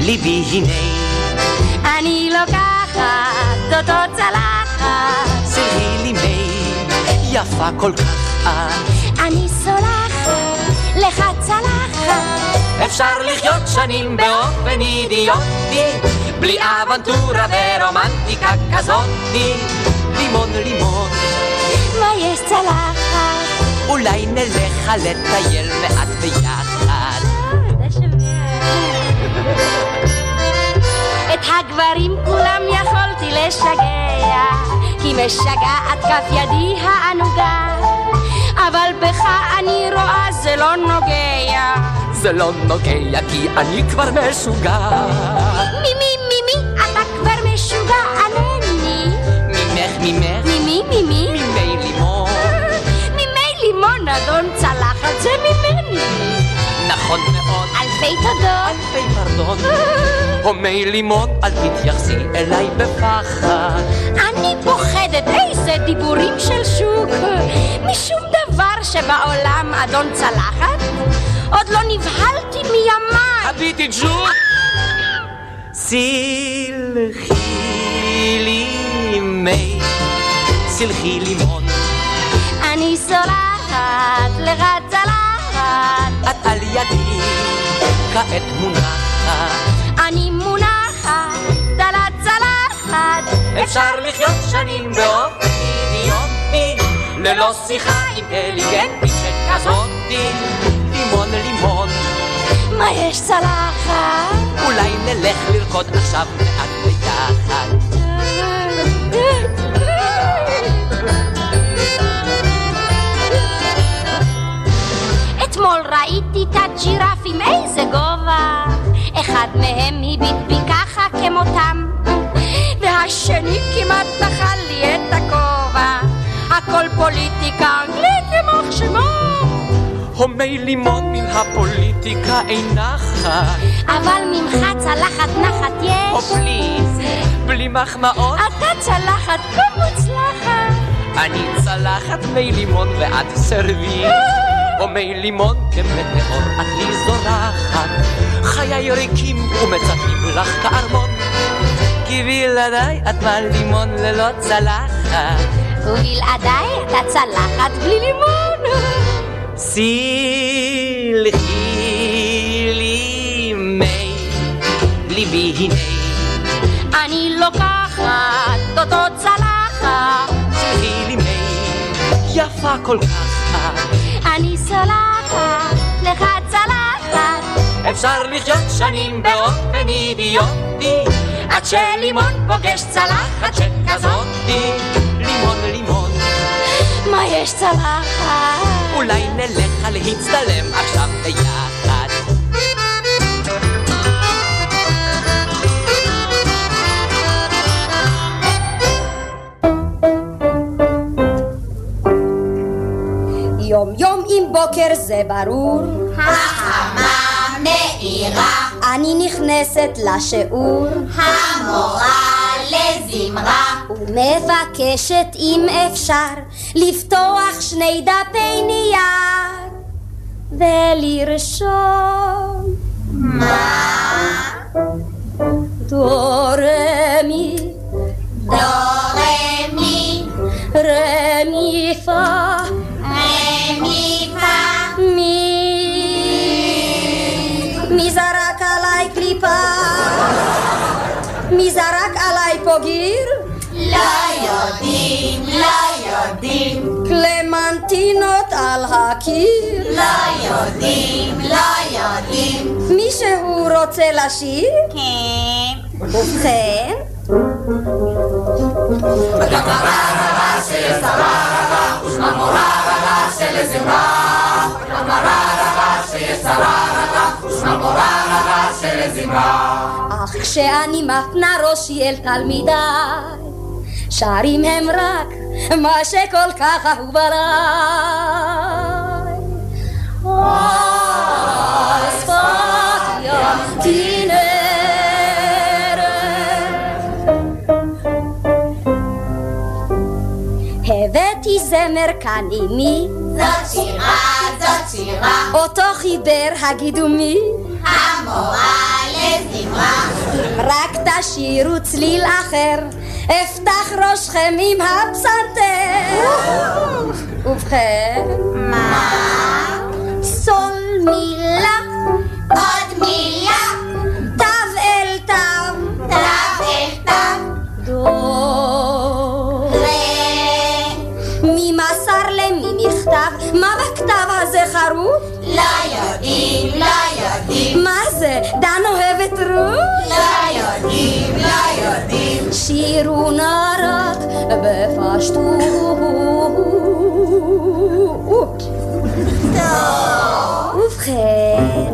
ליבי הנה אני לוקחת אותו צלחת מי יפה כל כך. את אני סולחת לך צלחת אפשר לחיות שנים באופן אידיוטי בלי אבנטורה ורומנטיקה כזאתי. לימון לימון. מה יש צלחת? אולי נלך לטייל מעט ביחד את הגברים כולם יכולתי לשגע כי משגעת כף ידי הענוגה. אבל בך אני רואה זה לא נוגע. זה לא נוגע כי אני כבר משוגע. מי מי מי מי? אתה כבר משוגע ענני ממך ממך. ממי ממי ממי לימון. ממי לימון אדון צלחת זה ממני נכון מאוד. אלפי תודות. אלפי פרדון הומי לימון אל תתייחסי אליי בפחד. אני פוחדת איזה דיבורים של שוק. משום דבר שבעולם אדון צלחת עוד לא נבהלתי מימיי. הביטי ג'וק סלחי לי מי. סלחי לימון. אני סולחת לך צלחת את על ידי כעת מונחת. אני מונחת על הצלחת אפשר לחיות שנים באופן אידיוטי ללא שיחה אינטליגנטית שכזאתי לימון לימון. מה יש צלחת? אולי נלך לרקוד עכשיו מעט ביחד ראיתי את הג'ירפים איזה גובה. אחד מהם הביט בי ככה כמותם והשני כמעט אכל לי את הכובע. הכל פוליטיקה אנגלית יימח שמו. הומי לימון מן הפוליטיקה אינה חי אבל ממך צלחת נחת או יש. פליז בלי מחמאות. אתה צלחת כה מוצלחת אני צלחת מי לימון ואת סרוויס או מי לימון כמטאור את לי זורחת חיי ריקים ומצפים לך כארמון. כי בלעדיי את מה לימון ללא צלחת. ובלעדיי אתה צלחת בלי לימון. סלחי לי מי ליבי הנה. אני לוקחת אותו צלחת. סלחי לי מי יפה כל כך את אני סולחת לך צלחת אפשר לחיות שנים באופן אידיוטי. עד שלימון פוגש צלחת שכזאתי. לימון לימון. מה יש צלחת? אולי נלך להצטלם עכשיו ביחד יום. יום עם בוקר זה ברור. החמה מאירה, אני נכנסת לשיעור. המורה לזמרה, ומבקשת אם אפשר לפתוח שני דפי נייר ולרשום מה? דו רמי דו רמי פה פה מי מי זרק עליי קליפה? מי זרק עליי פה גיר? לא יודעים, לא יודעים. קלמנטינות על הקיר? לא יודעים, לא יודעים. מישהו רוצה לשיר? כן. ובכן? אך כשאני מפנה ראשי אל תלמידיי, שרים הם רק מה שכל כך אהוב עליי. על שפת זמר כאן עימי, זאת שירה, זאת שירה. אותו חיבר הגידו מי, המורה לזמרה. אם רק תשאירו צליל אחר, אפתח ראשכם עם הפסנתר. ובכן, מה? סול מילה, עוד מילה. תו אל תו, תו אל תו. דו. מה בכתב הזה חרוט? לא יודעים, לא יודעים. מה זה, דן אוהבת רות? לא יודעים, לא יודעים. שירו נא רק בפשטות. ובכן,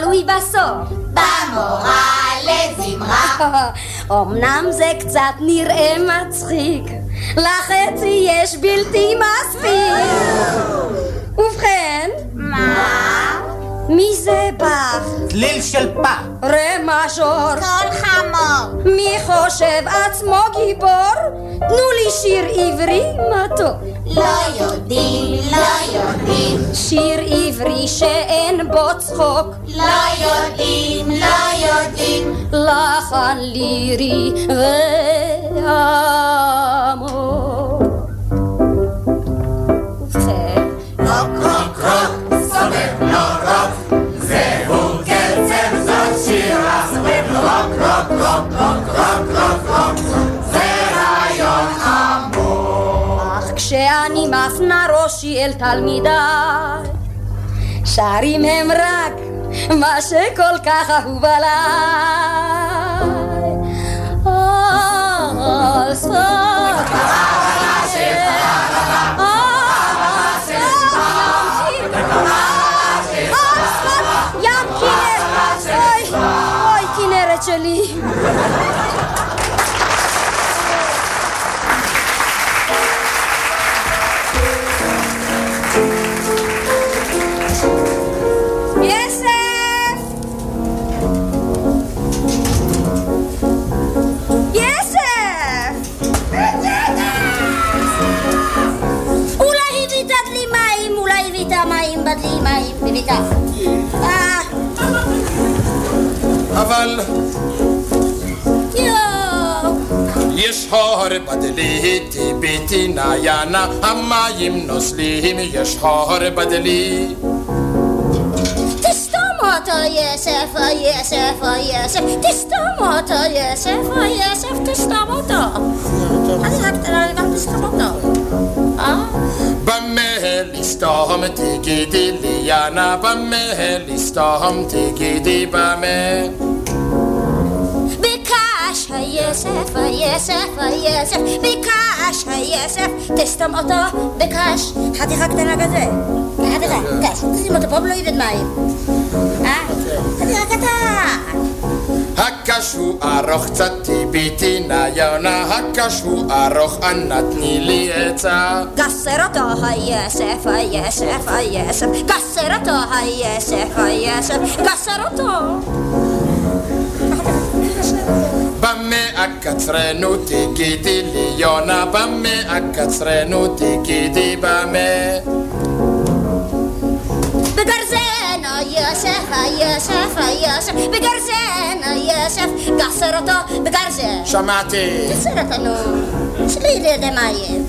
תלוי בסוף. במורה לזמרה. אמנם זה קצת נראה מצחיק, לחצי יש בלתי מספיק. ובכן, מה? מי זה בך? צליל של פה. רה מז'ור. קול חמור. מי חושב עצמו גיבור? תנו לי שיר עברי מתוק. לא יודעים, לא יודעים. שיר עברי שאין בו צחוק. לא יודעים, לא יודעים. לחן לירי ועמוק. ובכן, רוק, רוק, רוק, כשאני מפנה ראשי אל תלמידיי, שרים הם רק מה שכל כך אהוב עליי. כנרת שלי. יסף! יסף! אולי הבאת לי מים, אולי הבאת מים, בדלי מים, בביתה. אה, אבל יואו. יש הור בדלי, טיביתי נעיינה, המים נוזלים, יש הור בדלי. תסתום במה לסתום תגידי לי יאנה, במה לסתום תגידי במה. ביקש היסף, היסף, היסף, ביקש היסף, תסתום אותו, ביקש, חתיכה קטנה כזה, חתיכה, ביקש, תשים אותו פה ולא יבד מים. אה? הקש הוא ארוך, קצת תיביתי נא יונה, הקש הוא ארוך, אנא תני לי עצה. גסר אותו היסף, היסף, היסף, גסר אותו היסף, היסף, גסר אותו. במה אקצרנו תגידי לי יונה, במה אקצרנו תגידי במה. בגרזל בגרזן היוסף היוסף היוסף בגרזן היוסף גסר אותו בגרזן שמעתי גסר אותו נו שלי לידי מים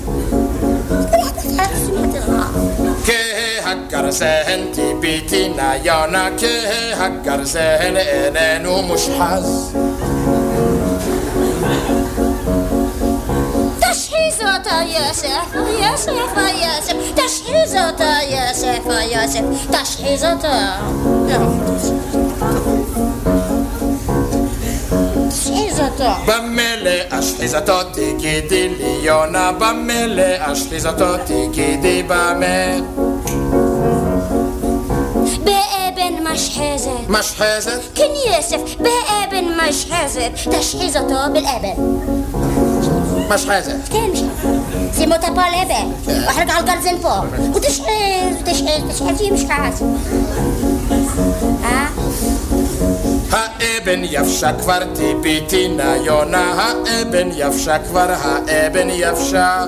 כהגרזן טיביתי נא יונה כהגרזן איננו מושחז תשחיז אותו יוסף יוסף היוסף תשחיז אותו יוסף היוסף תשחיז אותו במה להשחיז אותו תגידי לי יונה במה להשחיז אותו תגידי במה באבן משחזת משחזת? כן יוסף באבן משחזת תשחיז אותו באבן משחזת כן שים על אבן ואחר כך על גרזן פה ותשחז תשחז תשחז היא משחז אה? האבן יבשה כבר טיביתי נא יונה האבן יבשה כבר האבן יבשה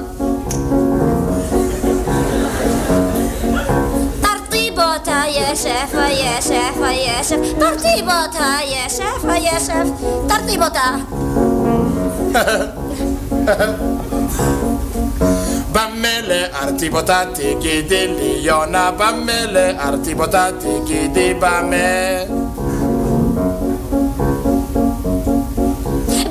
תרטיב אותה יוסף היוסף היוסף תרטיב אותה יוסף אותה תגידי לי יונה במה להרטיב אותה תגידי במה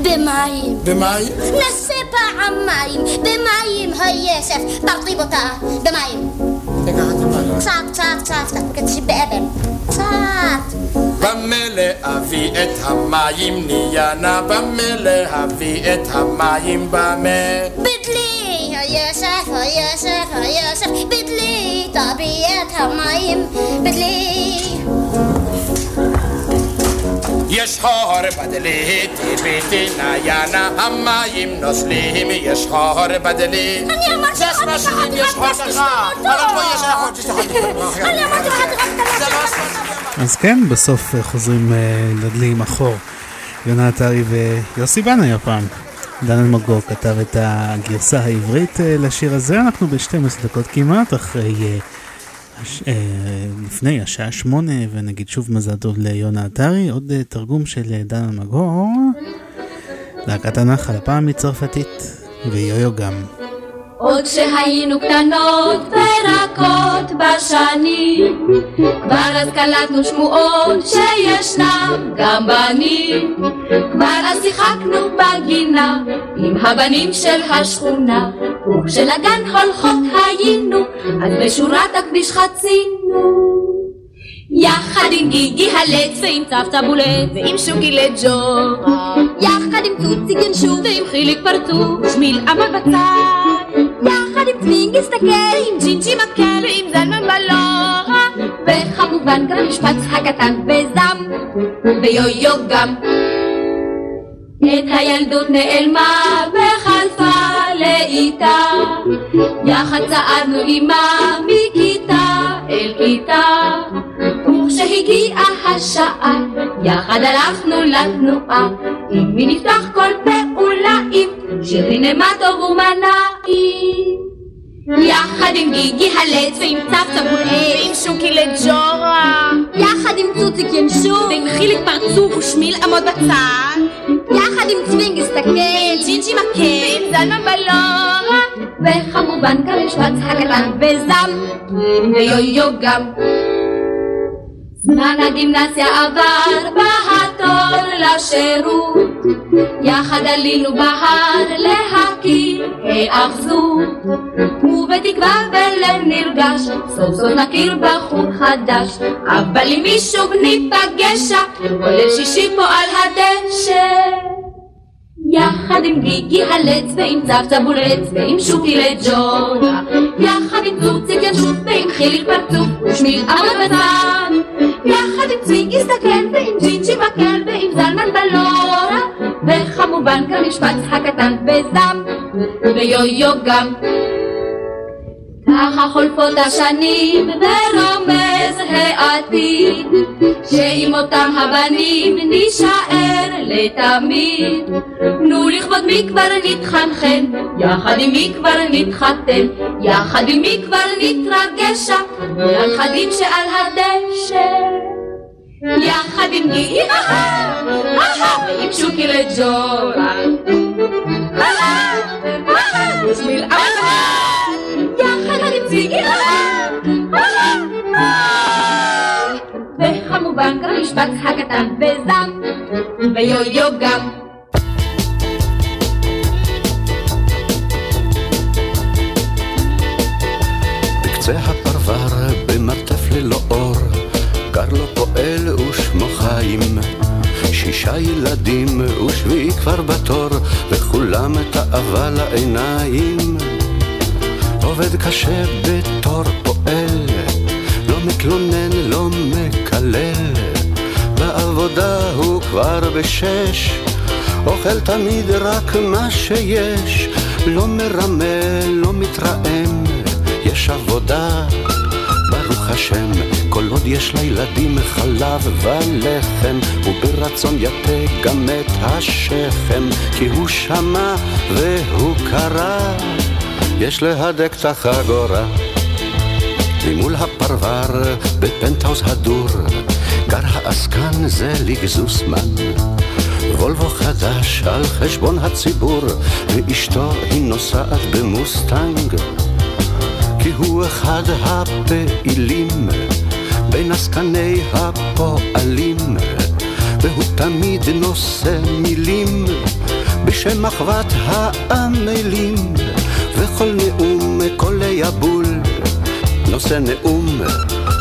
במים במים? נסה פעמיים במים היוסף תרטיב אותה במים קצת קצת קצת קצת קצת באבן קצת במה להביא את המים ניינה במה להביא את המים במה בדלי בדלי תביא את המים בדלי יש חור בדלי טיביתי ניינה המים נוזלים. יש חור בדלי. אני אמרתי זה ספשלים יש חור ככה אבל פה יש חור אני אמרתי לך אז כן, בסוף אה, חוזרים אה, לדלי עם החור. יונה עטרי ויוסי בנאי הפעם. דן אלמגור כתב את הגרסה העברית אה, לשיר הזה, אנחנו ב-12 דקות כמעט אחרי, אה, אה, לפני השעה שמונה, ונגיד שוב מזל טוב ליונה עטרי, עוד תרגום של דן אלמגור, להקת הנחל, הפעם מצרפתית, ויו-יו גם. עוד כשהיינו קטנות ורקות בשנים, כבר אז קלטנו שמועות שישנם גם בנים. כבר אז שיחקנו בגינה עם הבנים של השכונה, וכשלגן הולכות היינו, אז בשורת הכביש חצינו. יחד עם גיגי הלץ ועם צוותא בולט ועם שוקי לג'ורה יחד עם צוצי גנשו ועם חיליק פרצוף שמיל עמוד בצד יחד עם צווינג הסתכל עם ג'ינג'י מקל ועם זלמן בלורה וכמובן גם המשפץ הקטן וזם ויו-יו גם. את הילדות נעלמה וחלפה לאיתה. יחד צעדנו עימה מכיתה אל כיתה וכשהגיעה השעה יחד הלכנו לתנועה. עם מי נפתח כל פעולה עם שירי נמטוב ומנעים. יחד עם גיגי הלץ ועם צוותא בולט ועם שוקי לג'ורה. יחד עם צוציק ינשוף ועם חיליק פרצוף ושמיל עמוד בצד יחד עם צווינג הסתכל ג'ינג'י מקל זלמן בלורה וכמובן גם המשפץ הקטן וזם ויו-יו גם זמן הגימנסיה עבר בהתור לשירות. יחד עלינו בהר להכיר היאחזות ובתקווה בלב נרגש סוף סוף נכיר בחור חדש. אבל אם מישהו ניפגש שם כל ליל שישי פה על הדשא יחד עם גיגי הלץ ועם צוותא בולט ועם שוקי לג'ורה יחד עם צוציק ינשות ועם חיליק פרצוף ושמיל עמוד בצד יחד עם צוויג הסתכל ועם ג'ינג'י מקל ועם זלמן בלורה וכמובן גם משפץ הקטן וזם. ויו-יו גם ככה חולפות השנים ורומז העתיד שעם אותם הבנים נישאר לתמיד. נו לכבוד מי כבר נתחנחן? יחד עם מי כבר נתחתן? יחד עם מי כבר נתרגשה מול הנכדים שעל הדשא. יחד עם מי אהה אהה ועם שוקי לג'ורה אהה אהה בשביל אהה וכמובן גם משפט הקטן וזם ויו-יו גם בקצה הפרבר במרתף ללא אור גר לו פועל ושמו חיים. שישה ילדים ושביעי כבר בתור וכולם תאווה לעיניים. עובד קשה בתור פועל, לא מתלונן. בעבודה הוא כבר בשש, אוכל תמיד רק מה שיש, לא מרמה, לא מתרעם, יש עבודה, ברוך השם, כל עוד יש לילדים חלב ולחם, וברצון יתה גם את השכם, כי הוא שמע והוא קרא. יש להדק את החגורה. ממול הפרבר, בפנטהאוס הדור, גר העסקן זליג זוסמן. וולבו חדש על חשבון הציבור, ואשתו היא נוסעת במוסטנג. כי הוא אחד הפעילים בין עסקני הפועלים, והוא תמיד נושא מילים בשם אחוות העמלים. וכל נאום קולי הבול נושא נאום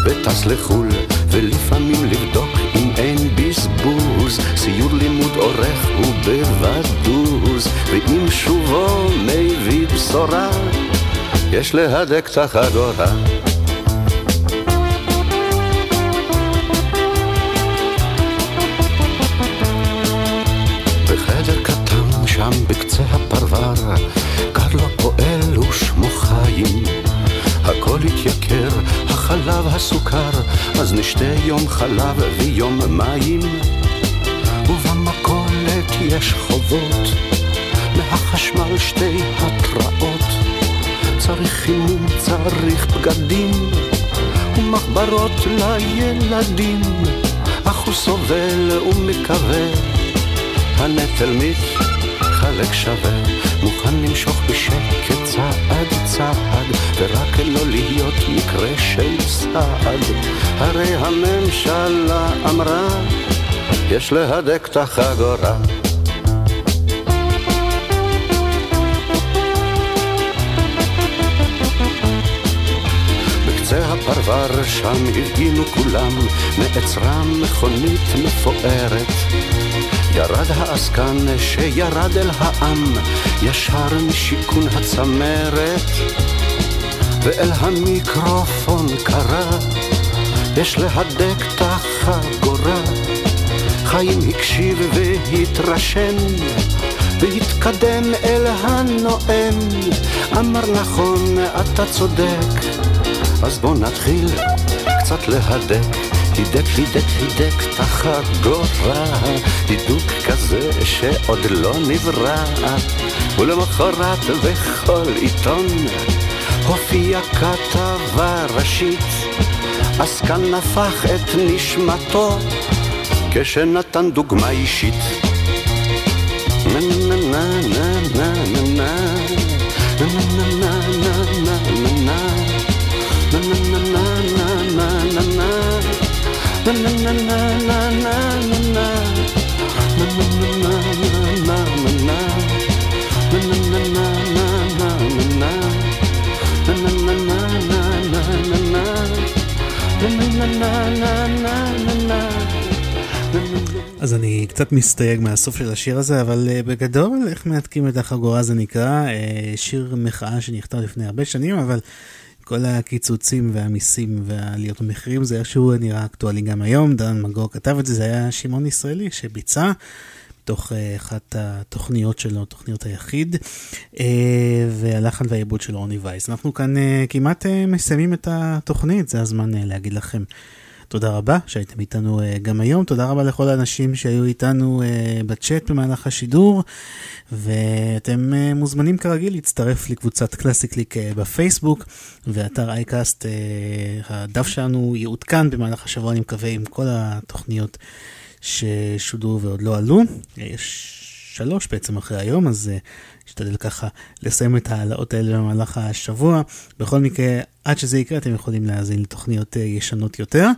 וטס לחו"ל ולפעמים לבדוק אם אין בזבוז סיור לימוד עורך ובבדוז ואם שובו מביא בשורה יש להדק את החגורה בחדר קטן שם בקצה הפרבר גר לו פועל ושמו חיים. הכל התייקר, החלב, הסוכר, אז נשתה יום חלב ויום מים. ובמכולת יש חובות, מהחשמל שתי התראות. צריך חימום, צריך בגדים, ומחברות לילדים. אך הוא סובל ומקווה, הנטל מתחלק שווה. מוכן למשוך בשקט צעד צעד, ורק לא להיות מקרה של סעד. הרי הממשלה אמרה, יש להדק את החגורה. הפרבר שם הפגינו כולם, נעצרה מכונית מפוארת. ירד העסקן שירד אל העם, ישר משיכון הצמרת, ואל המיקרופון קרא, יש להדק את החגורה. חיים הקשיב והתרשם, והתקדם אל הנואם, אמר נכון, אתה צודק, אז בוא נתחיל קצת להדק. הידק, הידק, הידק את החגורה, הידוק כזה שעוד לא נברא. ולמחרת בכל עיתון הופיעה כתבה ראשית, עסקן הפך את נשמתו כשנתן דוגמה אישית. נה נה נה נה נה קצת מסתייג מהסוף של השיר הזה, אבל uh, בגדול, איך מנתקים את החגורה זה נקרא, uh, שיר מחאה שנכתב לפני הרבה שנים, אבל כל הקיצוצים והמיסים והעליות המחירים זה איכשהו נראה אקטואלי גם היום, דן מגור כתב את זה, זה היה שמעון ישראלי שביצע. מתוך אה, אחת התוכניות שלו, תוכניות היחיד, אה, והלחן והעיבוד של רוני וייס. אנחנו כאן אה, כמעט מסיימים את התוכנית, זה הזמן להגיד לכם. תודה רבה שהייתם איתנו אה, גם היום, תודה רבה לכל האנשים שהיו איתנו אה, בצ'אט במהלך השידור, ואתם אה, מוזמנים כרגיל להצטרף לקבוצת קלאסיקליק אה, בפייסבוק, ואתר iCast, אה, הדף שלנו יעודכן במהלך השבוע, אני מקווה, עם כל התוכניות ששודרו ועוד לא עלו. יש שלוש בעצם אחרי היום, אז נשתדל אה, ככה לסיים את ההעלאות האלה במהלך השבוע. בכל מקרה, עד שזה יקרה אתם יכולים להאזין לתוכניות uh, ישנות יותר.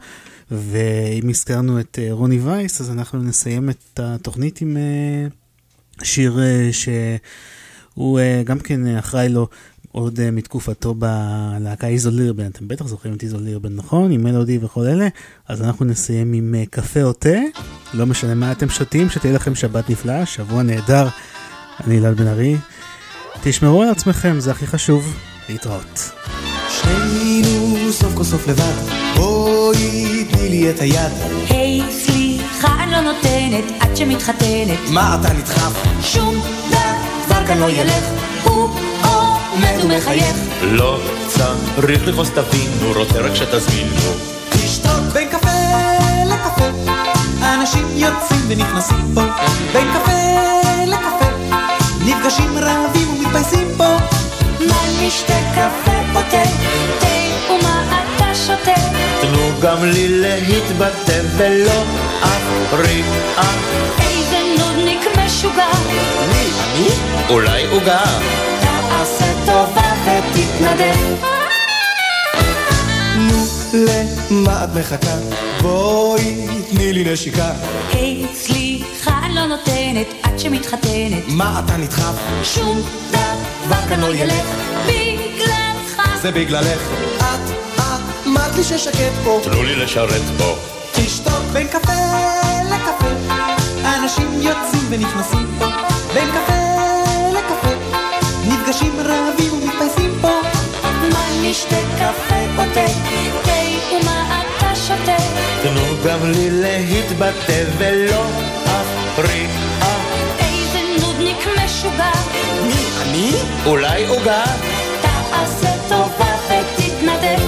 ואם הזכרנו את uh, רוני וייס, אז אנחנו נסיים את התוכנית עם uh, שיר שהוא גם כן אחראי לו עוד uh, מתקופתו בלהקה איזול לירבן, אתם בטח זוכרים את איזול לירבן, נכון? עם מלודי וכל אלה. אז אנחנו נסיים עם uh, קפה או תה, לא משנה מה אתם שותים, שתהיה לכם שבת נפלאה, שבוע נהדר. אני אלעד בן ארי. תשמרו על עצמכם, זה הכי חשוב. להתראות. שנינו סוף כל סוף לבד, בואי תני לי את היד. היי, סליחה, אני לא נותנת עד שמתחתנת. מה אתה נדחף? שום דבר כאן לא ילך, הוא עומד ומחייך. לא צריך לכעוס תבינו, רוצה רק שתזמינו. תשתוק בין קפה לקפה, אנשים יוצאים ונכנסים פה. בין קפה נפגשים רבים ומתפייסים פה. מה נשתה קפה או תה? תה ומה אתה שותה? תנו גם לי להתבטא ולא אפריע. איזה נודניק משוגע. מי? אני? אולי עוגה. תעשה טובה ותתנדב. למה את מחכה? בואי תני לי נשיקה. היי, סליחה, אני לא נותנת עד שמתחתנת. מה אתה נדחף? שום דבר כאן לא ילך בגללך. זה בגללך. את אמרת לי ששקט פה. תנו לי לשרת פה. תשתוק בין קפה לקפה, אנשים יוצאים ונכנסים פה. בין קפה לקפה, נפגשים רבים ומתפייסים פה. מה נשתה קפה או תה? תנו גם לי להתבטא ולא אפריע. איזה נודניק משוגע. מי? אני? אולי עוגה. תעשה טובה ותתנדב.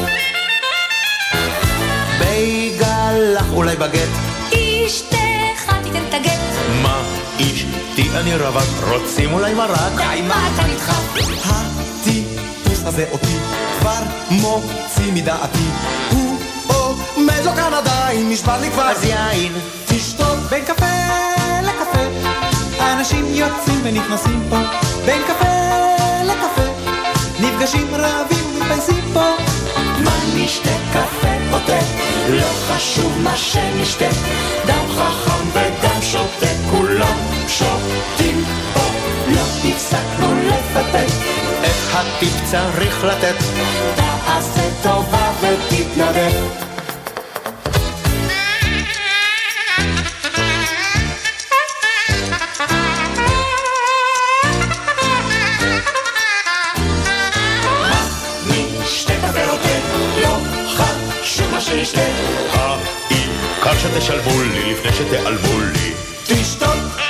בגלח אולי בגט. אשתך תיתן את הגט. מה אשתי אני רווק, רוצים אולי מרק? די, מה אתה נדחף? הטיפוס הזה אותי כבר מוציא מדעתי. הוא עומד לו כאן עדיין, נשבר לי כבר. אז יין. תשתוק בין קפה לקפה, אנשים יוצאים ונכנסים פה. בין קפה לקפה, נפגשים רבים ומתפייסים פה. מה נשתה קפה או תה? לא חשוב מה שנשתה. דם חכם ודם שותה, כולם שותים פה. לא הפסקנו לפטפט. את הטיפ צריך לתת. תעשה טובה ותתנדב. שנשתה. העיקר שתשלמו לי לפני שתיעלמו לי. תשתוק